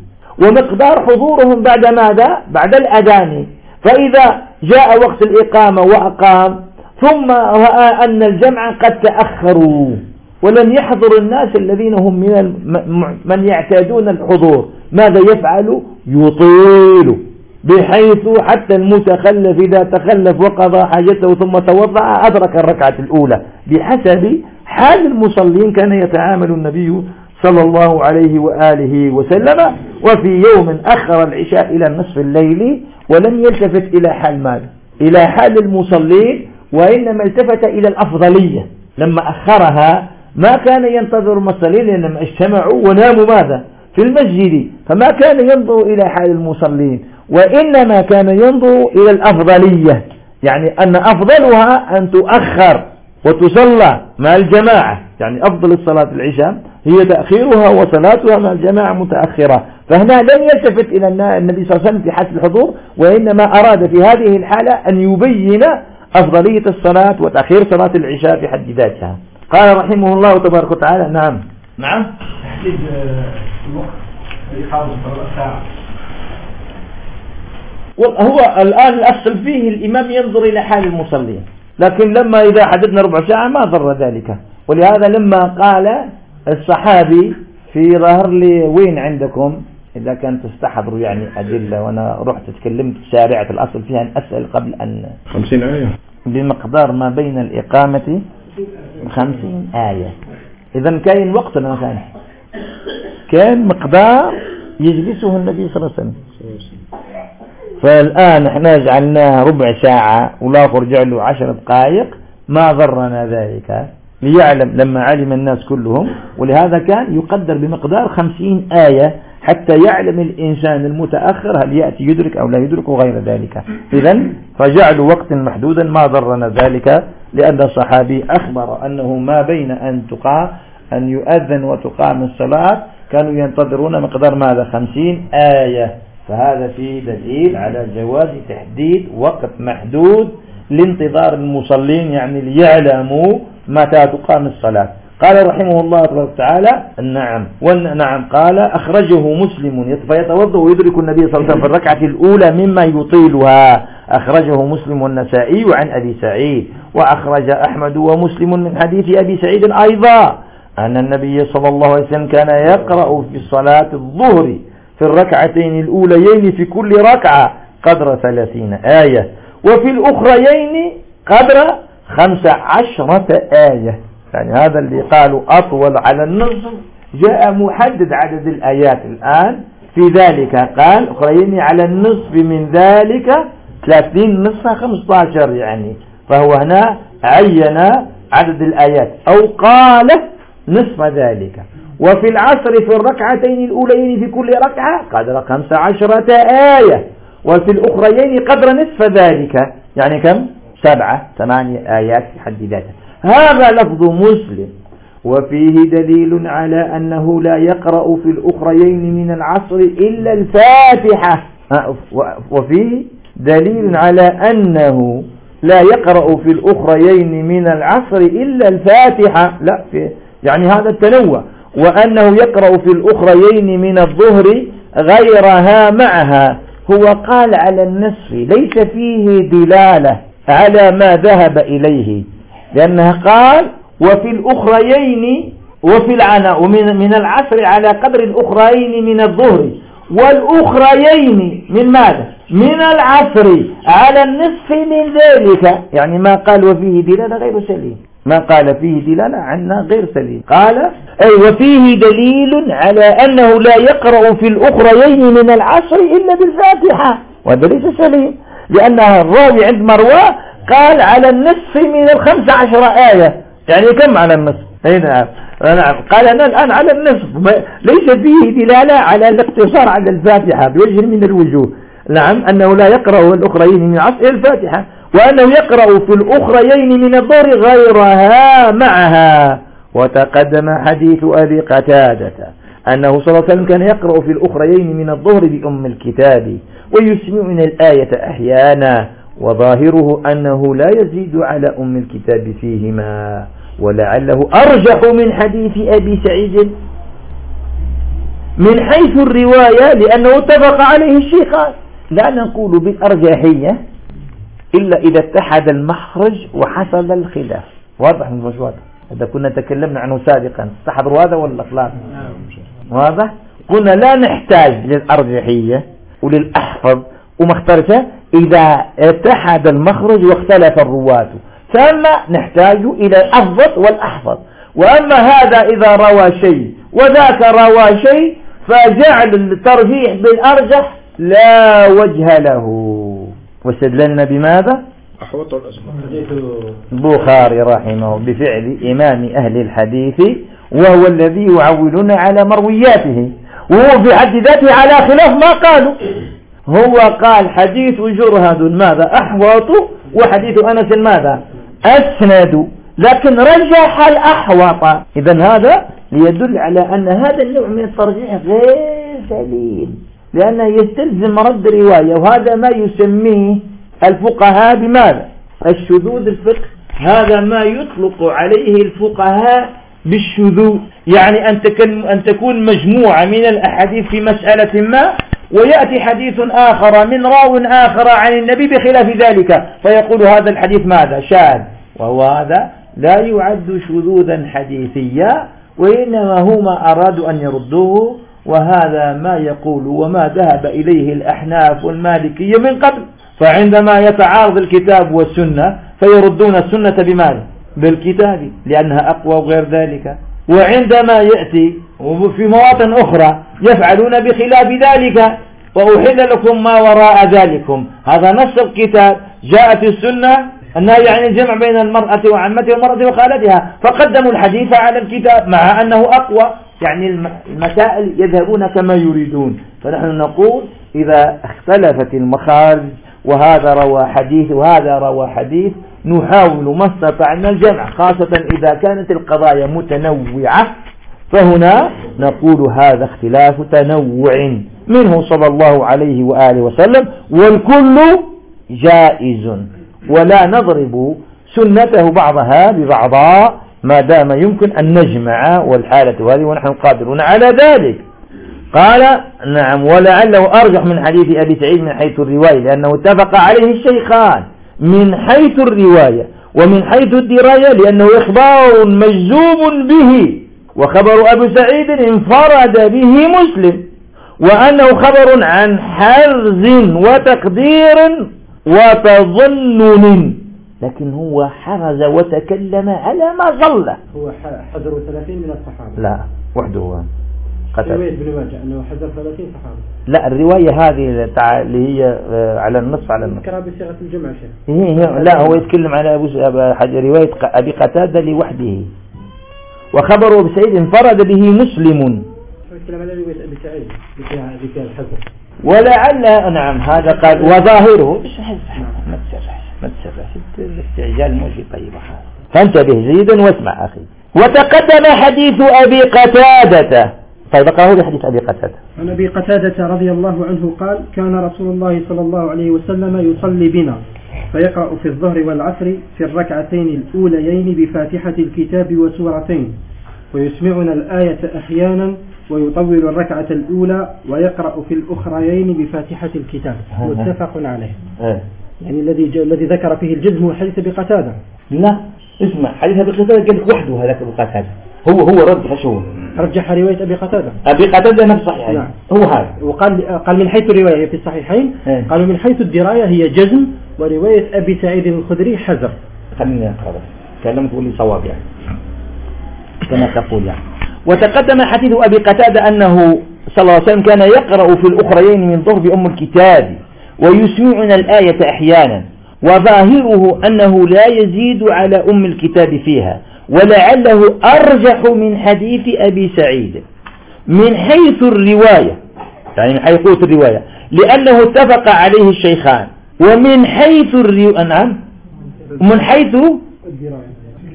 ومقدار حضورهم بعد ماذا؟ بعد الأذان فإذا جاء وقت الإقامة وأقام ثم رأى أن الجمع قد تأخروا ولم يحضر الناس الذين هم من من يعتادون الحضور ماذا يفعل؟ يطيل بحيث حتى المتخلف إذا تخلف وقضى حاجته ثم توضع أدرك الركعة الأولى. بحسب حال المصلين كان يتعامل النبي صلى الله عليه وآله وسلم وفي يوم أخر العشاء إلى نصف الليل ولم يلتفت إلى حال ماذا؟ إلى حال المصلين وإنما التفت إلى الأفضلية. لما أخرها ما كان ينتظر المصلين لأنهم اجتمعوا وناموا ماذا؟ في المسجد. فما كان ينظر إلى حال المصلين. وإنما كان ينظر إلى الأفضلية. يعني أن أفضلها أن تؤخر وتصلى مع الجماعة. يعني أفضل الصلاة العشاء هي تأخيرها وصلاتها مع الجماعة متأخرة. فهنا لم يلتفت إلى النبي صلى الله عليه وسلم في حالة الحضور وإنما أراد في هذه الحالة أن يبين أفضلية الصلاة وتأخير صلاة العشاء في حد ذاتها. قال رحمه الله تبارك وتعالى نعم. نعم. تحديد آه، الوقت. لإقامة الصلاة ساعة هو الآن الأصل فيه الإمام ينظر إلى حال المصلين. لكن لما إذا حددنا ربع ساعة ما ضر ذلك. ولهذا لما قال الصحابي في ظهر لي وين عندكم؟ إذا كان تستحضر يعني أدلة وأنا رحت تكلمت شارعة الأصل فيها أن أسأل قبل أن خمسين آية. بمقدار ما بين الإقامة خمسين آية. إذا كان وقتنا كان كان مقدار يجلسه النبي صلى الله عليه وسلم. فالآن إحنا جعلناها ربع ساعة ولا فرجع له عشر دقائق ما ضرنا ذلك. ليعلم لما علم الناس كلهم ولهذا كان يقدر بمقدار خمسين آية حتى يعلم الإنسان المتأخر هل يأتي يدرك أو لا يدرك وغير ذلك. إذا فجعلوا وقتا محدودا ما ضرنا ذلك لأن الصحابي أخبر أنه ما بين أن تقع أن يؤذن وتقام الصلاة كانوا ينتظرون مقدار ماذا؟ خمسين آية. فهذا فيه دليل على جواز تحديد وقت محدود لانتظار المصلين يعني ليعلموا متى تقام الصلاة. قال رحمه الله تبارك وتعالى النعم. والنعم قال أخرجه مسلم فيتوضأ ويدرك النبي صلى الله عليه وسلم في الركعة الأولى مما يطيلها. أخرجه مسلم والنسائي عن أبي سعيد. وأخرج أحمد ومسلم من حديث أبي سعيد أيضا أن النبي صلى الله عليه وسلم كان يقرأ في الصلاة الظهر. في الركعتين الأوليين في كل ركعة قدر ثلاثين آية وفي الأخريين قدر خمس عشرة آية. يعني هذا اللي قالوا أطول على النصف جاء محدد عدد الآيات الآن. في ذلك قال أخرين على النصف من ذلك ثلاثين نصف خمسة عشر يعني. فهو هنا عين عدد الآيات أو قال نصف ذلك. وفي العصر في الركعتين الأولين في كل ركعة قدر خمس عشرة آية. وفي الأخريين قدر نصف ذلك. يعني كم؟ سبعة ثمانية آيات في حد ذاتها هذا لفظ مسلم. وفيه دليل على أنه لا يقرأ في الأخريين من العصر إلا الفاتحة. آه، وفيه دليل على أنه لا يقرأ في الأخريين من العصر إلا الفاتحة. لا في يعني هذا التنوع. وأنه يقرأ في الأخريين من الظهر غيرها معها. هو قال على النصف ليس فيه دلالة على ما ذهب إليه. لأنها قال وفي الأخريين وفي العناء من, من العصر على قدر الأخرين من الظهر. والأخريين من ماذا؟ من العصر على النصف من ذلك. يعني ما قال وفيه دلالة غير سليم. ما قال فيه دلالة عنا غير سليم. قال أي وفيه دليل على أنه لا يقرأ في الأخريين من العصر إلا بالفاتحة وهذا ليس سليم لأنها الراوي عند مروى قال على النصف من الخمس عشر آية. يعني كم على النصف؟ أي نعم. نعم قال أنا الآن على النصف. ليس فيه دلالة على الاقتصار على الفاتحة بوجه من الوجوه. نعم أنه لا يقرأ الأخرين من عصر الفاتحة. وأنه يقرأ في الأخريين من الظهر غيرها معها. وتقدم حديث أبي قتادة أنه صلى الله عليه وسلم كان يقرأ في الأخريين من الظهر بأم الكتاب ويسمع من الآية أحيانا وظاهره أنه لا يزيد على أم الكتاب فيهما ولعله أرجح من حديث أبي سعيد من حيث الرواية لأنه اتفق عليه الشيخان. لا نقول بالأرجحية إلا إذا اتحد المخرج وحصل الخلاف. واضح الموضوع هذا كنا تكلمنا عنه سابقا تحضروا هذا ولا خلاص واضح؟ قلنا لا نحتاج للأرجحية وللأحفظ وما اخترته إذا اتحد المخرج واختلف الرواة ثم نحتاج إلى الأفضل والأحفظ. وأما هذا إذا روى شيء وذاك روى شيء فجعل الترجيح بالأرجح لا وجه له. واستدللنا بماذا؟ أحوط بخاري رحمه بفعل إمام أهل الحديث وهو الذي يعولنا على مروياته وهو بحد ذاته على خلاف ما قالوا. هو قال حديث جرهد ماذا؟ أحوط وحديث أنس ماذا؟ أسند. لكن رجح الأحوط. إذا هذا ليدل على أن هذا النوع من الترجيح غير سليم. لأنه يستلزم رد رواية وهذا ما يسميه الفقهاء بماذا؟ الشذوذ الفقه. هذا ما يطلق عليه الفقهاء بالشذوذ. يعني أن, تكن أن تكون مجموعة من الأحاديث في مسألة ما ويأتي حديث آخر من راو آخر عن النبي بخلاف ذلك. فيقول هذا الحديث ماذا؟ شاذ. وهو هذا لا يعد شذوذا حديثيا وإنما هما أرادوا أن يردوه وهذا ما يقول وما ذهب إليه الأحناف والمالكية من قبل. فعندما يتعارض الكتاب والسنة فيردون السنة بماذا بالكتاب لأنها أقوى وغير ذلك. وعندما يأتي وفي مواطن أخرى يفعلون بخلاف ذلك وأحل لكم ما وراء ذلكم. هذا نص الكتاب. جاءت السنة أنها يعني جمع الجمع بين المرأة وعمتها ومرأة وخالتها. فقدموا الحديث على الكتاب مع أنه أقوى. يعني المسائل يذهبون كما يريدون. فنحن نقول إذا اختلفت المخارج وهذا روى حديث وهذا روى حديث نحاول ما استطعنا الجمع خاصة إذا كانت القضايا متنوعة فهنا نقول هذا اختلاف تنوع. منه صلى الله عليه وآله وسلم والكل جائز. ولا نضرب سنته بعضها ببعضا ما دام يمكن أن نجمع والحالة هذه ونحن قادرون على ذلك. قال نعم ولعله أرجح من حديث أبي سعيد من حيث الرواية لأنه اتفق عليه الشيخان. من حيث الرواية ومن حيث الدراية لأنه إخبار مجزوم به وخبر أبو سعيد انفرد به مسلم وأنه خبر عن حرز وتقدير وتظنن. لكن هو حرز وتكلم على ما ظل. هو حذر 30 من الصحابة. لا وحده هو. قتل. رواية ابن ماجه أنه حذر 30 صحابة. لا الرواية هذه اللي هي آه، على النص على النص. ذكرها بصيغة الجمع شيخ. هي هي لا هو يتكلم على أبو رواية أبي قتادة لوحده. وخبره بسعيد انفرد به مسلم. يتكلم على رواية أبي سعيد بفيها الحذر. ولعل نعم هذا قال وظاهره. نعم. ما الاستعجال استعجال موجب طيب أي محال فانتبه جيدا واسمع أخي. وتقدم حديث أبي قتادة. طيب اقرأه بحديث أبي قتادة. عن أبي قتادة رضي الله عنه قال كان رسول الله صلى الله عليه وسلم يصلي بنا فيقرأ في الظهر والعصر في الركعتين الأوليين بفاتحة الكتاب وسورتين. ويسمعنا الآية أحيانا ويطول الركعة الأولى ويقرأ في الأخريين بفاتحة الكتاب. متفق عليه. أه. يعني الذي الذي ذكر فيه الجزم حديث ابي قتاده لا اسمع حديث أبي قتادة قال وحده هذاك أبو قتادة. هو هو رد شو رجح رواية أبي قتادة. أبي قتادة نفس صحيح. نعم. هو هذا. وقال قال من حيث الرواية في الصحيحين. إيه. قالوا من حيث الدراية هي جزم ورواية أبي سعيد الخدري حذر. خليني أقرأ. كلام تقول لي صواب يعني. كما تقول يعني. وتقدم حديث أبي قتادة أنه صلى الله عليه وسلم كان يقرأ في الأخرين من ظهر أم الكتاب. ويسمعنا الآية أحيانا وظاهره أنه لا يزيد على أم الكتاب فيها ولعله أرجح من حديث أبي سعيد. من حيث الرواية يعني من حيث الرواية لأنه اتفق عليه الشيخان. ومن حيث الرواية نعم. من حيث؟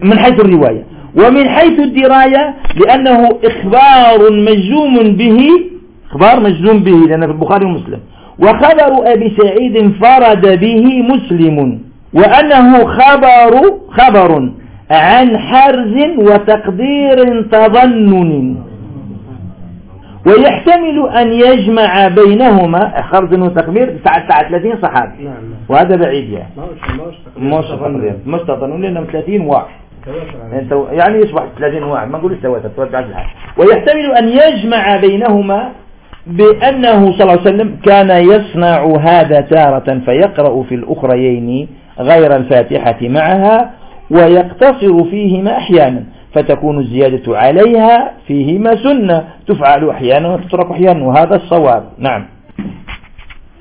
من حيث الرواية. ومن حيث الدراية لأنه إخبار مجزوم به إخبار مجزوم به لأن في البخاري ومسلم. وخبر أبي سعيد انفرد به مسلم وأنه خبر خبر عن حرز وتقدير تظنن. ويحتمل أن يجمع بينهما حرز وتقدير ساعة ساعة 30 صحابي. وهذا بعيد يعني. مش تظنن مش تظنن لأنهم 30 واحد. يعني يصبح 30 واحد. ما نقول استوى تتوجع ويحتمل أن يجمع بينهما بأنه صلى الله عليه وسلم كان يصنع هذا تارة فيقرأ في الأخريين غير الفاتحة معها ويقتصر فيهما أحيانا فتكون الزيادة عليها فيهما سنة تفعل أحيانا وتترك أحيانا وهذا الصواب. نعم.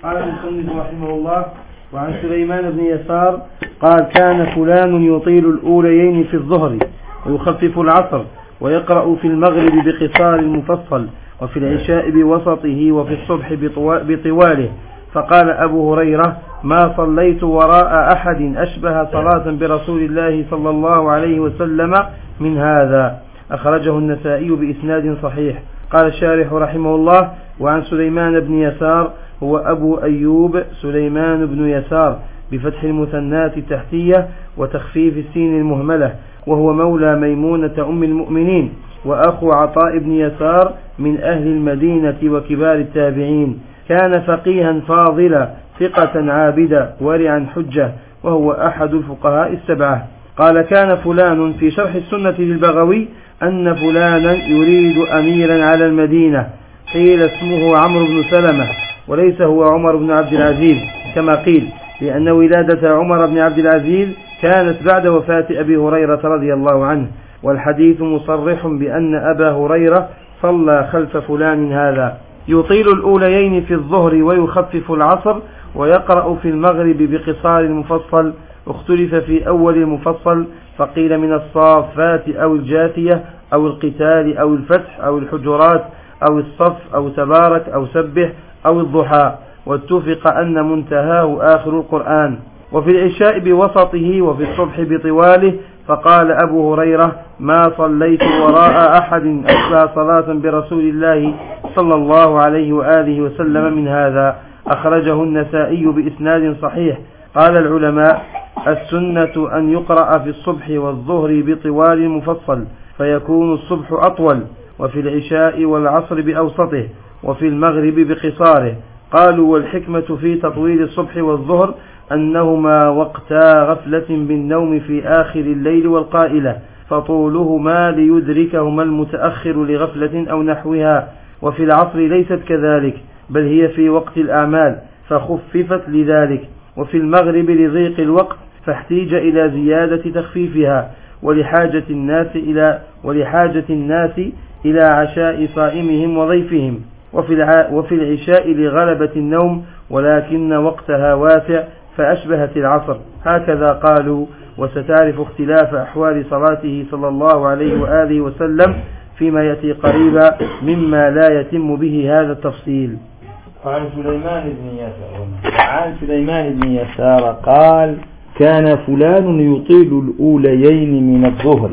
قال المصنف رحمه الله وعن سليمان بن يسار قال كان فلان يطيل الأوليين في الظهر ويخفف العصر ويقرأ في المغرب بقصار مفصل. وفي العشاء بوسطه وفي الصبح بطواله. فقال أبو هريرة ما صليت وراء أحد أشبه صلاة برسول الله صلى الله عليه وسلم من هذا؟ أخرجه النسائي بإسناد صحيح. قال الشارح رحمه الله وعن سليمان بن يسار هو أبو أيوب سليمان بن يسار بفتح المثنات التحتية وتخفيف السين المهملة وهو مولى ميمونة أم المؤمنين. وأخو عطاء بن يسار من أهل المدينة وكبار التابعين. كان فقيها فاضلا ثقة عابدة ورعا حجة وهو أحد الفقهاء السبعة. قال كان فلان في شرح السنة للبغوي أن فلانا يريد أميرا على المدينة. قيل اسمه عمرو بن سلمة وليس هو عمر بن عبد العزيز. كما قيل لأن ولادة عمر بن عبد العزيز كانت بعد وفاة أبي هريرة رضي الله عنه. والحديث مصرح بأن أبا هريرة صلى خلف فلان هذا. يطيل الأوليين في الظهر ويخفف العصر ويقرأ في المغرب بقصار المفصل اختلف في أول المفصل فقيل من الصافات أو الجاثية أو القتال أو الفتح أو الحجرات أو الصف أو تبارك أو سبح أو الضحى. واتفق أن منتهاه آخر القرآن. وفي العشاء بوسطه وفي الصبح بطواله فقال أبو هريرة ما صليت وراء أحد أسلى صلاة برسول الله صلى الله عليه وآله وسلم من هذا. أخرجه النسائي بإسناد صحيح. قال العلماء السنة أن يقرأ في الصبح والظهر بطوال مفصل فيكون الصبح أطول وفي العشاء والعصر بأوسطه وفي المغرب بقصاره. قالوا والحكمة في تطويل الصبح والظهر أنهما وقتا غفلة بالنوم في آخر الليل والقائلة فطولهما ليدركهما المتأخر لغفلة أو نحوها وفي العصر ليست كذلك بل هي في وقت الأعمال فخففت لذلك وفي المغرب لضيق الوقت فاحتيج إلى زيادة تخفيفها ولحاجة الناس إلى ولحاجة الناس إلى عشاء صائمهم وضيفهم وفي وفي العشاء لغلبة النوم ولكن وقتها واسع فأشبهت العصر. هكذا قالوا وستعرف اختلاف أحوال صلاته صلى الله عليه وآله وسلم فيما يأتي قريبا مما لا يتم به هذا التفصيل. وعن سليمان بن يسار وعن سليمان بن يسار قال كان فلان يطيل الأوليين من الظهر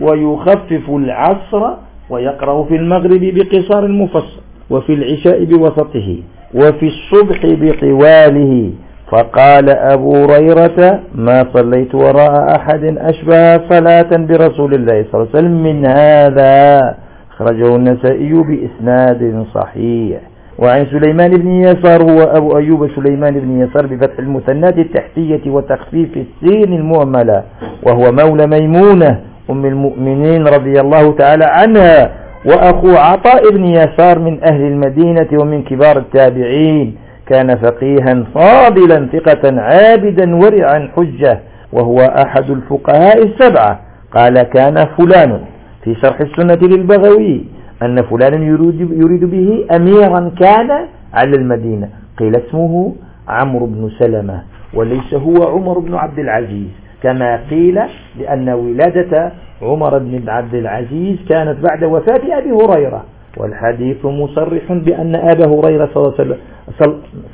ويخفف العصر ويقرأ في المغرب بقصار المفصل وفي العشاء بوسطه وفي الصبح بطواله فقال أبو ريرة ما صليت وراء أحد أشبه صلاة برسول الله صلى الله عليه وسلم. من هذا خرجه النسائي بإسناد صحيح. وعن سليمان بن يسار هو أبو أيوب سليمان بن يسار بفتح المثنات التحتية وتخفيف السين المؤملة وهو مولى ميمونة أم المؤمنين رضي الله تعالى عنها وأخو عطاء بن يسار من أهل المدينة ومن كبار التابعين. كان فقيها فاضلا ثقة عابدا ورعا حجة وهو أحد الفقهاء السبعة. قال كان فلان. في شرح السنة للبغوي أن فلان يريد, يريد به أميرا كان على المدينة. قيل اسمه عمرو بن سلمة وليس هو عمر بن عبد العزيز. كما قيل لأن ولادة عمر بن عبد العزيز كانت بعد وفاة أبي هريرة. والحديث مصرح بأن أبا هريرة صلى الله عليه وسلم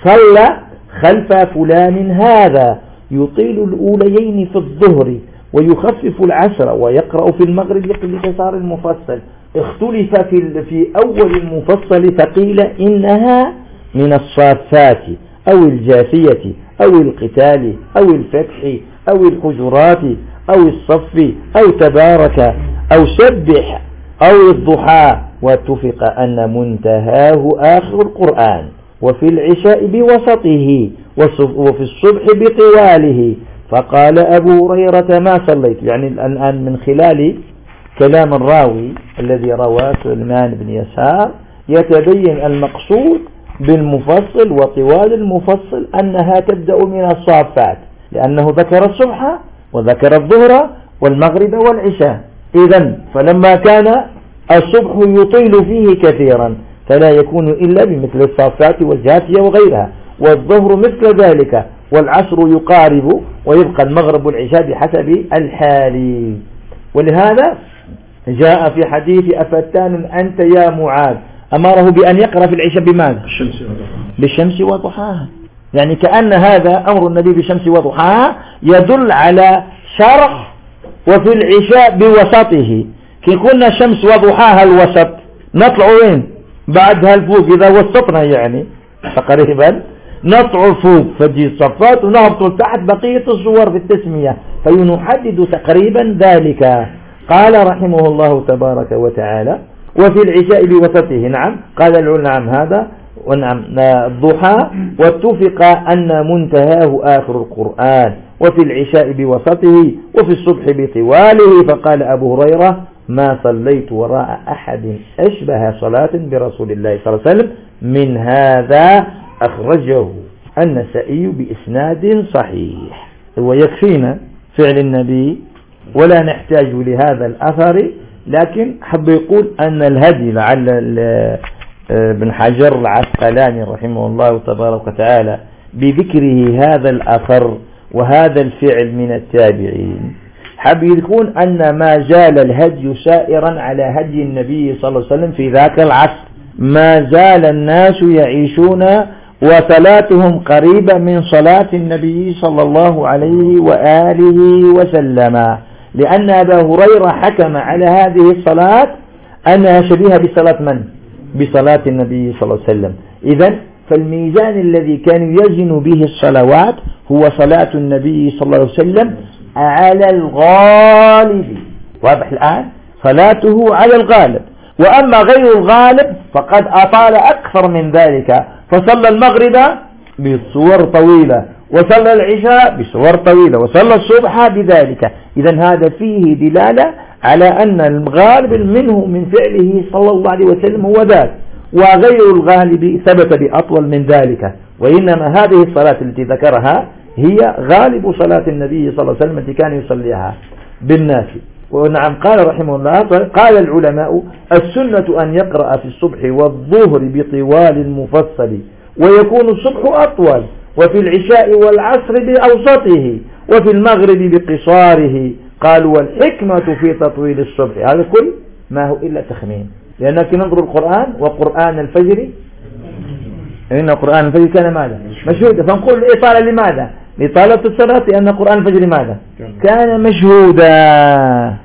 صلى خلف فلان هذا يطيل الأوليين في الظهر ويخفف العشر ويقرأ في المغرب بكسار المفصل. اختلف في, في أول المفصل فقيل إنها من الصافات أو الجافية أو القتال أو الفتح أو الحجرات أو الصف أو تبارك أو سبح أو الضحى. واتفق أن منتهاه آخر القرآن. وفي العشاء بوسطه وفي الصبح بطواله. فقال أبو هريرة ما صليت؟ يعني الآن من خلال كلام الراوي الذي رواه سلمان بن يسار يتبين المقصود بالمفصل وطوال المفصل أنها تبدأ من الصافات لأنه ذكر الصبح وذكر الظهر والمغرب والعشاء. إذا فلما كان الصبح يطيل فيه كثيرا فلا يكون إلا بمثل الصافات والجاتية وغيرها والظهر مثل ذلك والعصر يقارب ويبقى المغرب العشاء بحسب الحال. ولهذا جاء في حديث أفتان أنت يا معاذ؟ أمره بأن يقرأ في العشاء بماذا؟ بالشمس وضحاها يعني كأن هذا أمر النبي بالشمس وضحاها يدل على شرح وفي العشاء بوسطه. كي قلنا الشمس وضحاها الوسط نطلع وين؟ بعد هالفوق إذا وسطنا يعني تقريبا نطع فوق فدي الصفات ونهبط لتحت بقية الصور في التسمية فينحدد تقريبا ذلك. قال رحمه الله تبارك وتعالى وفي العشاء بوسطه نعم قال العلم نعم هذا ونعم الضحى واتفق أن منتهاه آخر القرآن. وفي العشاء بوسطه وفي الصبح بطواله فقال أبو هريرة ما صليت وراء أحد أشبه صلاة برسول الله صلى الله عليه وسلم من هذا أخرجه النسائي بإسناد صحيح. ويكفينا فعل النبي ولا نحتاج لهذا الأثر لكن حب يقول أن الهدي لعل ابن حجر العسقلاني رحمه الله تبارك وتعالى بذكره هذا الأثر وهذا الفعل من التابعين. يدخون أن ما زال الهدي سائرا على هدي النبي صلى الله عليه وسلم في ذاك العصر. ما زال الناس يعيشون وصلاتهم قريبة من صلاة النبي صلى الله عليه وآله وسلم. لأن أبا هريرة حكم على هذه الصلاة أنها شبيهة بصلاة من؟ بصلاة النبي صلى الله عليه وسلم. إذا فالميزان الذي كان يزن به الصلوات هو صلاة النبي صلى الله عليه وسلم على الغالب. واضح الآن؟ صلاته على الغالب. وأما غير الغالب فقد أطال أكثر من ذلك. فصلى المغرب بصور طويلة وصلى العشاء بصور طويلة وصلى الصبح بذلك. إذا هذا فيه دلالة على أن الغالب منه من فعله صلى الله عليه وسلم هو ذات وغير الغالب ثبت بأطول من ذلك. وإنما هذه الصلاة التي ذكرها هي غالب صلاة النبي صلى الله عليه وسلم التي كان يصليها بالناس. ونعم قال رحمه الله قال العلماء السنة أن يقرأ في الصبح والظهر بطوال مفصل ويكون الصبح أطول وفي العشاء والعصر بأوسطه وفي المغرب بقصاره. قالوا والحكمة في تطويل الصبح. هذا كل ما هو إلا تخمين. لأنك ننظر القرآن وقرآن الفجر إن قرآن الفجر كان ماذا؟ مشهودا فنقول إيه طال لماذا؟ لطالة الصلاة لأن القرآن الفجر ماذا كان مشهودا.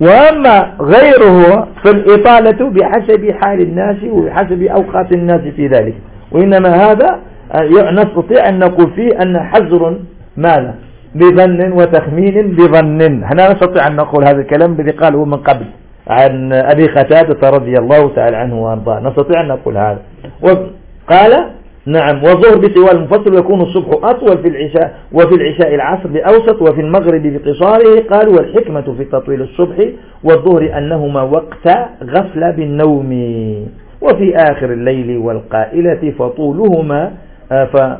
وأما غيره فالإطالة بحسب حال الناس وبحسب أوقات الناس في ذلك. وإنما هذا آه، نستطيع أن نقول فيه أن حزر ماذا؟ بظن وتخمين بظن هنا نستطيع أن نقول هذا الكلام الذي قاله من قبل عن أبي ختادة رضي الله تعالى عنه وأرضاه. نستطيع أن نقول هذا. وقال نعم. والظهر بطوال المفصل ويكون الصبح أطول في العشاء وفي العشاء العصر بأوسط وفي المغرب بقصاره. قال والحكمة في تطويل الصبح والظهر أنهما وقت غفلة بالنوم. وفي آخر الليل والقائلة فطولهما آه،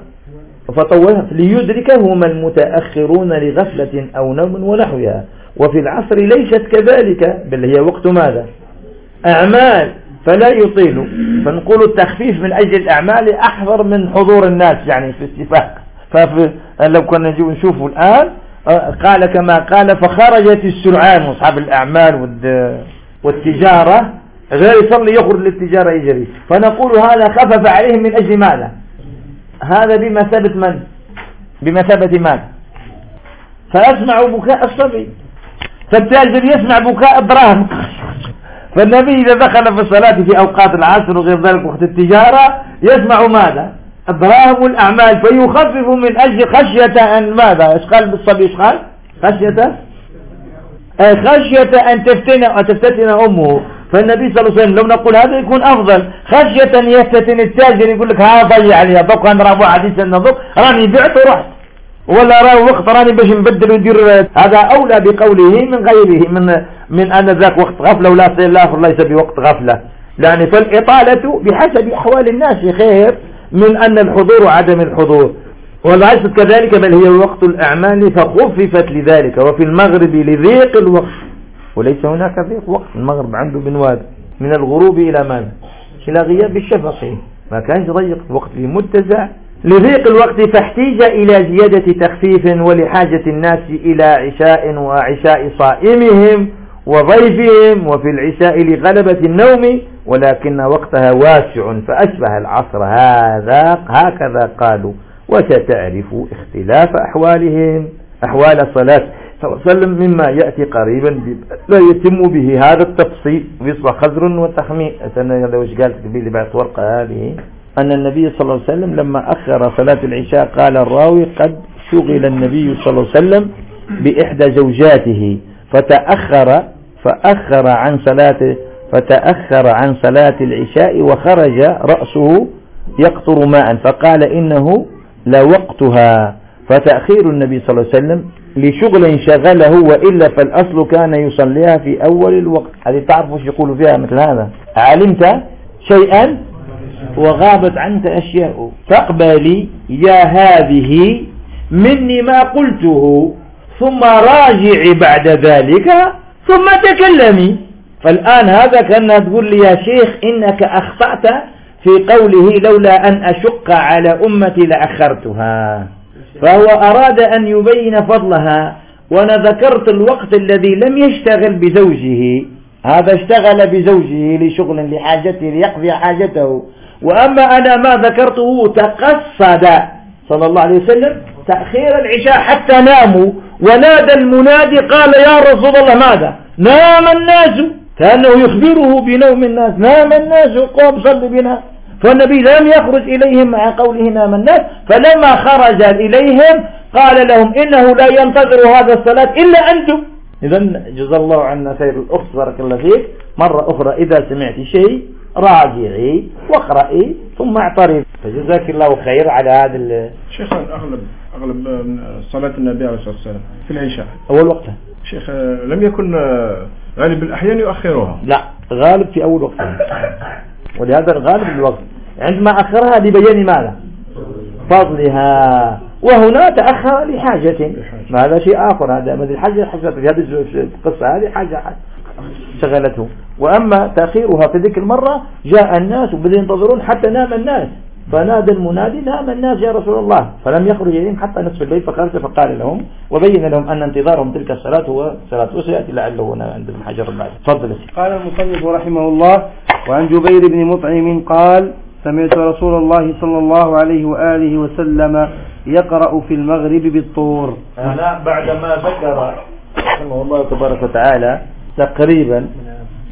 فطولها. ليدركهما المتأخرون لغفلة أو نوم ونحوها. وفي العصر ليست كذلك بل هي وقت ماذا؟ أعمال. فلا يطيل. فنقول التخفيف من أجل الأعمال أحضر من حضور الناس يعني في استفاق فلو كنا نشوفه الآن آه، قال كما قال فخرجت السرعان أصحاب الأعمال والتجارة غير يصلي يخرج للتجارة يجري. فنقول هذا خفف عليهم من أجل ماذا؟ هذا بمثابة من؟ بمثابة مال. فأسمع بكاء الصبي. فالتاجر يسمع بكاء إبراهيم. فالنبي إذا دخل في الصلاة في أوقات العصر وغير ذلك وقت التجارة يسمع ماذا؟ أبراهم الأعمال فيخفف من أجل خشية أن ماذا؟ إشغال بالصبي؟ إشغال خشية؟ خشية أن تفتن تفتتن أمه. فالنبي صلى الله عليه وسلم لو نقول هذا يكون أفضل. خشية أن يفتتن التاجر يقول لك ها ضيع عليها بقى أنا رابع حديث النظر راني بعت ورحت. ولا راه وقت راني باش نبدل وندير هذا أولى بقوله من غيره من من أن ذاك وقت غفلة ولا الآخر ليس بوقت غفلة. لأن فالإطالة بحسب أحوال الناس خير من أن الحضور وعدم الحضور. وليست كذلك بل هي وقت الأعمال فخففت لذلك. وفي المغرب لضيق الوقت. وليس هناك ضيق وقت. المغرب عنده بنواد من الغروب إلى ماذا إلى غياب الشفق. ما كانش ضيق. وقت متزع لضيق الوقت فاحتيج إلى زيادة تخفيف ولحاجة الناس إلى عشاء وعشاء صائمهم. وضيفهم وفي العشاء لغلبة النوم ولكن وقتها واسع فأشبه العصر هذا هكذا قالوا وستعرف اختلاف أحوالهم أحوال صلاة صلى الله عليه وسلم مما يأتي قريبا لا يتم به هذا التفصيل ويصبح خزر وتخمين. أتنا هذا وش قالت لي بعث ورقة هذه؟ أن النبي صلى الله عليه وسلم لما أخر صلاة العشاء قال الراوي قد شغل النبي صلى الله عليه وسلم بإحدى زوجاته فتأخر فأخر عن صلاة فتأخر عن صلاة العشاء وخرج رأسه يقطر ماء. فقال إنه لوقتها. فتأخير النبي صلى الله عليه وسلم لشغل شغله وإلا فالأصل كان يصليها في أول الوقت. هذه تعرف وش يقول فيها مثل هذا؟ علمت شيئا وغابت عنك أشياء. فاقبلي يا هذه مني ما قلته ثم راجعي بعد ذلك ثم تكلمي. فالآن هذا كان تقول لي يا شيخ إنك أخطأت في قوله لولا أن أشق على أمتي لأخرتها. فهو أراد أن يبين فضلها وأنا ذكرت الوقت الذي لم يشتغل بزوجه. هذا اشتغل بزوجه لشغل لحاجته ليقضي حاجته. وأما أنا ما ذكرته تقصد صلى الله عليه وسلم تأخير العشاء حتى ناموا. ونادى المنادي قال يا رسول الله ماذا؟ نام الناس كأنه يخبره بنوم الناس. نام الناس قوم صل بنا. فالنبي لم يخرج إليهم مع قوله نام الناس. فلما خرج إليهم قال لهم إنه لا ينتظر هذا الصلاة إلا أنتم. إذا جزا الله عنا خير الأخت بارك الله فيك. مرة أخرى إذا سمعت شيء راجعي واقرأي ثم اعترض فجزاك الله خير على هذا شيخنا أغلب. أغلب صلاة النبي عليه الصلاة والسلام في العشاء. أول وقتها. شيخ آه، لم يكن آه، غالب الأحيان يؤخرها. لا غالب في أول وقتها. ولهذا الغالب الوقت. عندما أخرها لبيان ماذا؟ فضلها. وهنا تأخر لحاجة. هذا شيء آخر. هذا هذه الحاجة. حصلت في هذه القصة هذه حاجة شغلته. وأما تأخيرها في ذيك المرة جاء الناس وبدأوا ينتظرون حتى نام الناس. فنادى المنادي نام الناس يا رسول الله. فلم يخرج إليهم حتى نصف الليل فخرج فقال لهم وبين لهم أن انتظارهم تلك الصلاة هو صلاة وسيأتي لعله هنا عند ابن حجر بعد. تفضل قال المصنف رحمه الله وعن جبير بن مطعم قال سمعت رسول الله صلى الله عليه وآله وسلم يقرأ في المغرب بالطور. هنا بعدما ذكر رحمه الله تبارك وتعالى تقريبا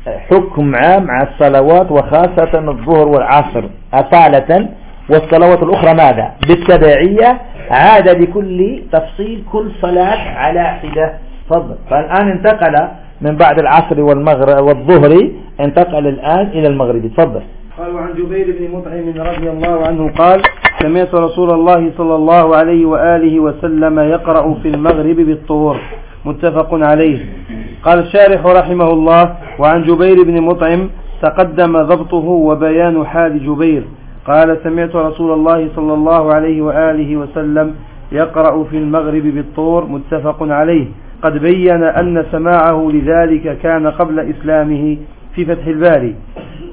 حكم عام على الصلوات وخاصة الظهر والعصر أطالة والصلوات الأخرى ماذا؟ بالتباعية عاد بكل تفصيل كل صلاة على حدة تفضل فالآن انتقل من بعد العصر والمغرب والظهر انتقل الآن إلى المغرب. تفضل. قال وعن جبير بن مطعم رضي الله عنه قال سمعت رسول الله صلى الله عليه وآله وسلم يقرأ في المغرب بالطهور. متفق عليه. قال الشارح رحمه الله وعن جبير بن مطعم تقدم ضبطه وبيان حال جبير. قال سمعت رسول الله صلى الله عليه وآله وسلم يقرأ في المغرب بالطور متفق عليه. قد بين أن سماعه لذلك كان قبل إسلامه في فتح الباري.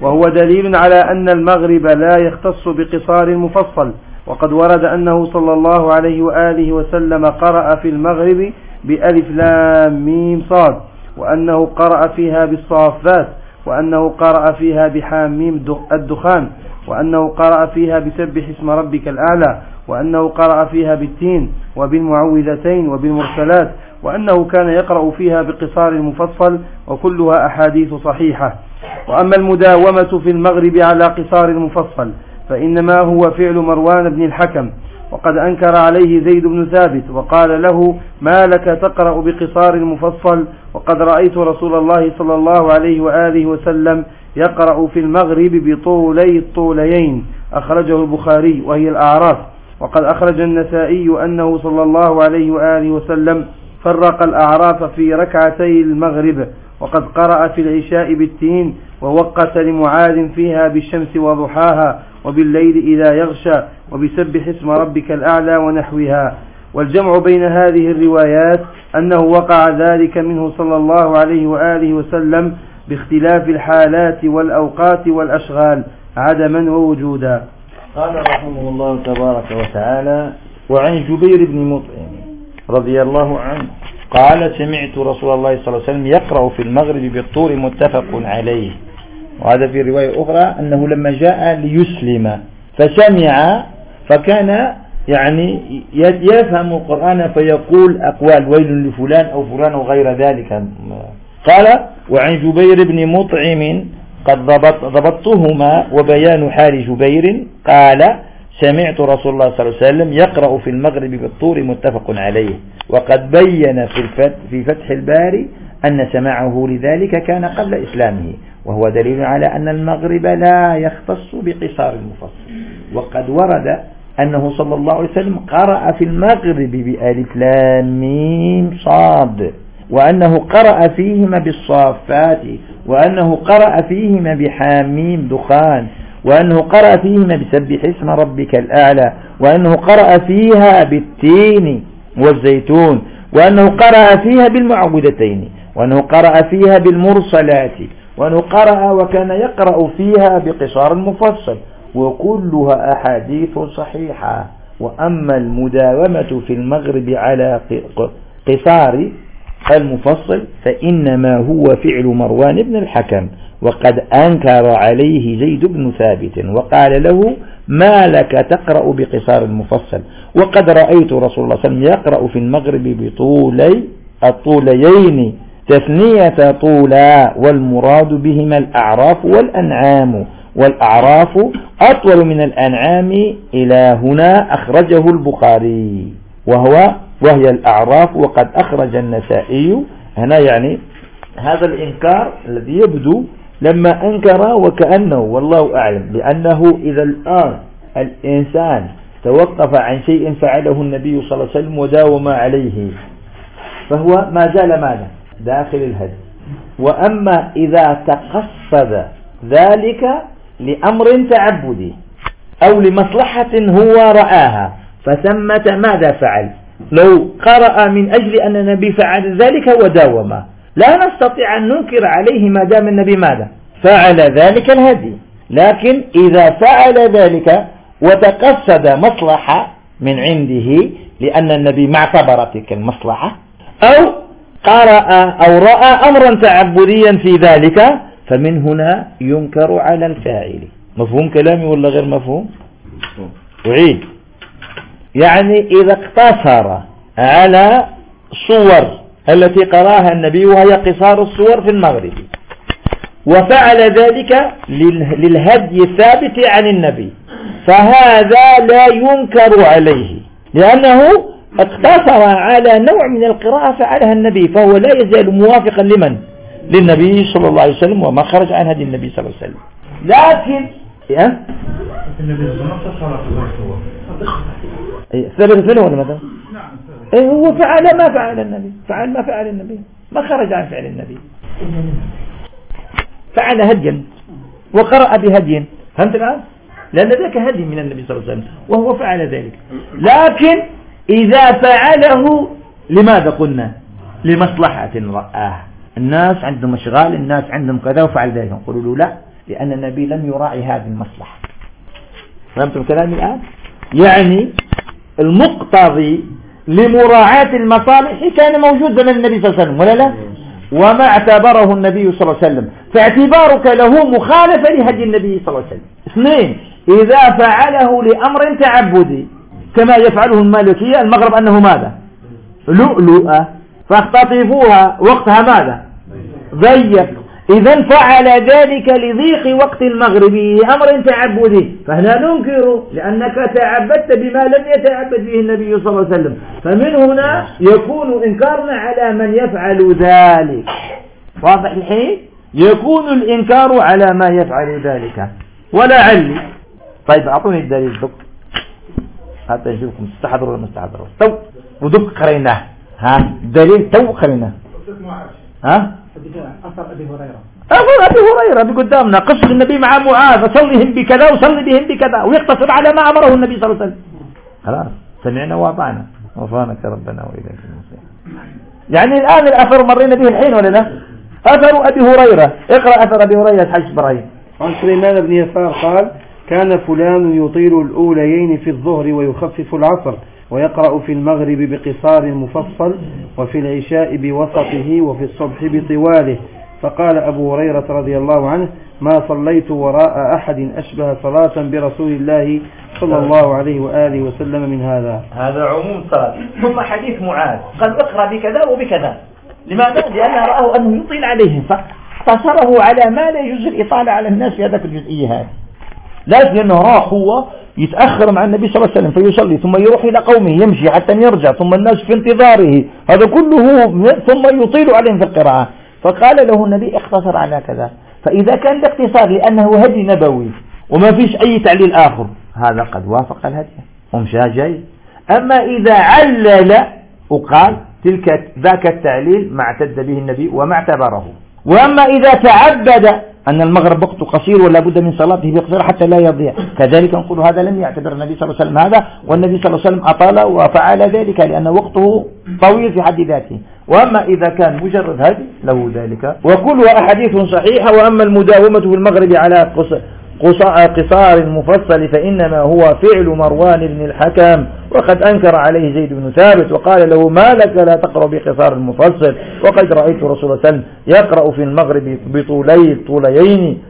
وهو دليل على أن المغرب لا يختص بقصار مفصل. وقد ورد أنه صلى الله عليه وآله وسلم قرأ في المغرب بألف لام ميم صاد. وأنه قرأ فيها بالصافات. وأنه قرأ فيها بحاميم الدخان. وأنه قرأ فيها بسبح اسم ربك الأعلى وأنه قرأ فيها بالتين وبالمعوذتين وبالمرسلات وأنه كان يقرأ فيها بقصار مفصل وكلها أحاديث صحيحة. وأما المداومة في المغرب على قصار مفصل فإنما هو فعل مروان بن الحكم وقد أنكر عليه زيد بن ثابت وقال له ما لك تقرأ بقصار مفصل؟ وقد رأيت رسول الله صلى الله عليه وآله وسلم يقرأ في المغرب بطولي الطوليين. أخرجه البخاري وهي الأعراف. وقد أخرج النسائي أنه صلى الله عليه وآله وسلم فرق الأعراف في ركعتي المغرب. وقد قرأ في العشاء بالتين ووقت لمعاد فيها بالشمس وضحاها وبالليل إذا يغشى وبسبح اسم ربك الأعلى ونحوها. والجمع بين هذه الروايات أنه وقع ذلك منه صلى الله عليه وآله وسلم باختلاف الحالات والأوقات والأشغال عدما ووجودا قال رحمه الله تبارك وتعالى وعن جبير بن مطعم رضي الله عنه قال سمعت رسول الله صلى الله عليه وسلم يقرأ في المغرب بالطور متفق عليه. وهذا في رواية أخرى أنه لما جاء ليسلم فسمع فكان يعني يفهم القرآن فيقول أقوال ويل لفلان أو فلان أو غير ذلك. قال وعن جبير بن مطعم قد ضبطتهما وبيان حال جبير قال سمعت رسول الله صلى الله عليه وسلم يقرأ في المغرب بالطور متفق عليه وقد بين في فتح الباري أن سماعه لذلك كان قبل إسلامه وهو دليل على أن المغرب لا يختص بقصار المفصل. وقد ورد أنه صلى الله عليه وسلم قرأ في المغرب بألف لام ميم صاد. وأنه قرأ فيهما بالصافات وأنه قرأ فيهما بحاميم دخان وأنه قرأ فيهما بسبح اسم ربك الأعلى وأنه قرأ فيها بالتين والزيتون وأنه قرأ فيها بالمعودتين وأنه قرأ فيها بالمرسلات وأنه قرأ وكان يقرأ فيها بقصار مفصل وكلها أحاديث صحيحة. وأما المداومة في المغرب على قصار المفصل فإنما هو فعل مروان بن الحكم وقد أنكر عليه زيد بن ثابت وقال له ما لك تقرأ بقصار المفصل؟ وقد رأيت رسول الله صلى الله عليه وسلم يقرأ في المغرب بطولي الطوليين تثنية طولا والمراد بهما الأعراف والأنعام والأعراف أطول من الأنعام إلى هنا أخرجه البخاري وهو وهي الأعراف وقد أخرج النسائي. هنا يعني هذا الإنكار الذي يبدو لما أنكر وكأنه والله أعلم لأنه إذا الآن الإنسان توقف عن شيء فعله النبي صلى الله عليه وسلم وداوم عليه فهو ما زال ماذا؟ داخل الهد وأما إذا تقصد ذلك لأمر تعبدي أو لمصلحة هو رآها فثمة ماذا فعل؟ لو قرأ من أجل أن النبي فعل ذلك وداوم لا نستطيع أن ننكر عليه ما دام النبي ماذا؟ فعل ذلك الهدي. لكن إذا فعل ذلك وتقصد مصلحة من عنده لأن النبي ما اعتبر تلك المصلحة أو قرأ أو رأى أمرا تعبديا في ذلك فمن هنا ينكر على الفاعل. مفهوم كلامي ولا غير مفهوم. أعيد. يعني إذا اقتصر على صور التي قراها النبي وهي قصار الصور في المغرب. وفعل ذلك للهدي الثابت عن النبي. فهذا لا ينكر عليه. لأنه اقتصر على نوع من القراءة فعلها النبي. فهو لا يزال موافقا لمن؟ للنبي صلى الله عليه وسلم وما خرج عن هدي النبي صلى الله عليه وسلم. لكن إيه؟ النبي إيه، السبب فعله ولا ماذا نعم إيه هو فعل ما فعل النبي. فعل ما فعل النبي. ما خرج عن فعل النبي. فعل هديا. وقرأ بهدي فهمت الآن؟ لأن ذاك هدي من النبي صلى الله عليه وسلم. وهو فعل ذلك. لكن إذا فعله لماذا قلنا؟ لمصلحة رآه. الناس عندهم أشغال الناس عندهم كذا وفعل ذلك. نقول له لا لأن النبي لم يراعي هذه المصلحة. فهمتم كلامي الآن؟ يعني المقتضي لمراعاة المصالح كان موجود زمن النبي صلى الله عليه وسلم ولا لا؟ نعم. وما اعتبره النبي صلى الله عليه وسلم. فاعتبارك له مخالفة لهدي النبي صلى الله عليه وسلم. اثنين إذا فعله لأمر تعبدي كما يفعله المالكية المغرب أنه ماذا؟ لؤلؤة. فاختطفوها وقتها ماذا؟ نعم. ضيق. إذا فعل ذلك لضيق وقت المغرب أمر تعبدي فهنا ننكر لأنك تعبدت بما لم يتعبد به النبي صلى الله عليه وسلم. فمن هنا يكون إنكارنا على من يفعل ذلك. واضح الحين؟ يكون الإنكار على ما يفعل ذلك. ولعلي. طيب أعطوني الدليل. دق. حتى نشوفكم استحضروا ولا ما استحضروا تو ودق قريناه. ها الدليل تو قريناه. ها؟ أثر أبي هريرة أثر أبي هريرة بقدامنا قصة النبي مع معاذ صلهم بكذا وصل بهم بكذا ويقتصر على ما أمره النبي صلى الله عليه وسلم خلاص سمعنا وأطعنا وفانك ربنا وإليك المصير يعني الآن الأثر مرينا به الحين ولا لا أثر أبي هريرة اقرأ أثر أبي هريرة الحج إبراهيم عن سليمان بن يسار قال كان فلان يطيل الأوليين في الظهر ويخفف العصر ويقرأ في المغرب بقصار مفصل وفي العشاء بوسطه وفي الصبح بطواله. فقال أبو هريرة رضي الله عنه ما صليت وراء أحد أشبه صلاة برسول الله صلى الله عليه وآله وسلم من هذا. هذا عموم صلاة. ثم حديث معاذ. قال اقرأ بكذا وبكذا. لماذا؟ لأنه رأوا أنه يطيل عليهم فاقتصره على ما لا يجوز الإطالة على الناس في هذا الجزئية هذه. لازم لأنه راح هو يتأخر مع النبي صلى الله عليه وسلم فيصلي ثم يروح إلى قومه يمشي حتى يرجع ثم الناس في انتظاره. هذا كله ثم يطيل عليهم في القراءة. فقال له النبي اختصر على كذا. فإذا كان الاختصار لأنه هدي نبوي وما فيش أي تعليل آخر. هذا قد وافق الهدي. ومشى جاي أما إذا علل وقال تلك ذاك التعليل ما اعتد به النبي وما اعتبره. وأما إذا تعبد أن المغرب وقت قصير ولا بد من صلاته بقصر حتى لا يضيع. كذلك نقول هذا لم يعتبر النبي صلى الله عليه وسلم هذا والنبي صلى الله عليه وسلم أطال وفعل ذلك لأن وقته طويل في حد ذاته. وأما إذا كان مجرد هذه له ذلك. وكلها أحاديث صحيحة وأما المداومة في المغرب على قصار مفصل فإنما هو فعل مروان بن الحكم. وقد أنكر عليه زيد بن ثابت وقال له ما لك لا تقرأ بقصار المفصل وقد رأيت رسول الله يقرأ في المغرب بطولي طوليين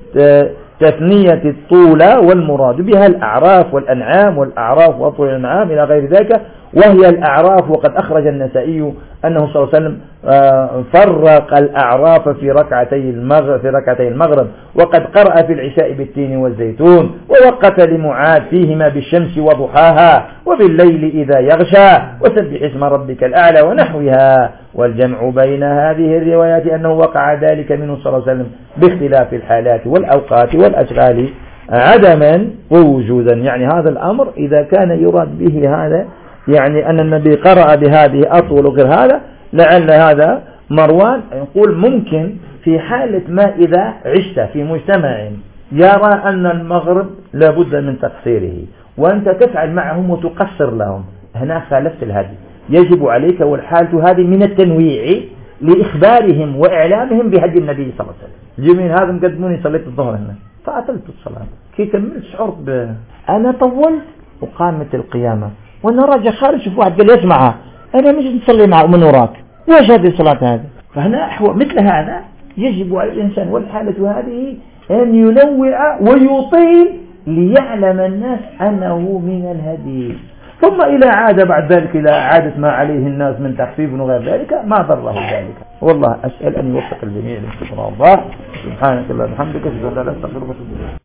تثنية الطولة والمراد بها الأعراف والأنعام والأعراف وطول الأنعام إلى غير ذلك وهي الأعراف وقد أخرج النسائي أنه صلى الله عليه وسلم آه، فرق الأعراف في ركعتي المغرب في ركعتي المغرب وقد قرأ في العشاء بالتين والزيتون ووقت لمعاد فيهما بالشمس وضحاها وبالليل إذا يغشى وسبح اسم ربك الأعلى ونحوها والجمع بين هذه الروايات أنه وقع ذلك منه صلى الله عليه وسلم باختلاف الحالات والأوقات والأشغال عدما ووجودا. يعني هذا الأمر إذا كان يراد به هذا يعني أن النبي قرأ بهذه أطول وغير هذا لعل هذا مروان يقول ممكن في حالة ما إذا عشت في مجتمع. يرى أن المغرب لابد من تقصيره وأنت تفعل معهم وتقصر لهم. هنا خالفت الهدي. يجب عليك والحالة هذه من التنويع لإخبارهم وإعلامهم بهدي النبي صلى الله عليه وسلم. جميل هذا مقدموني صليت الظهر هنا. فأتلت الصلاة. كي كملت شعرت ب... أنا طولت وقامت القيامة. والنور راجع خارج شوف واحد قال لي اسمع أنا مش نصلي مع من وراك. وايش هذه الصلاة هذه؟ فهنا هو مثل هذا يجب على الإنسان والحالة هذه أن ينوع ويطيل ليعلم الناس أنه من الهدي. ثم إلى عاد بعد ذلك إلى عادة ما عليه الناس من تخفيف وغير ذلك ما ضره ذلك. والله أسأل أن يوفق الجميع للسلام الله. سبحانك الله وبحمدك سبحانك الله لا إله إلا أنت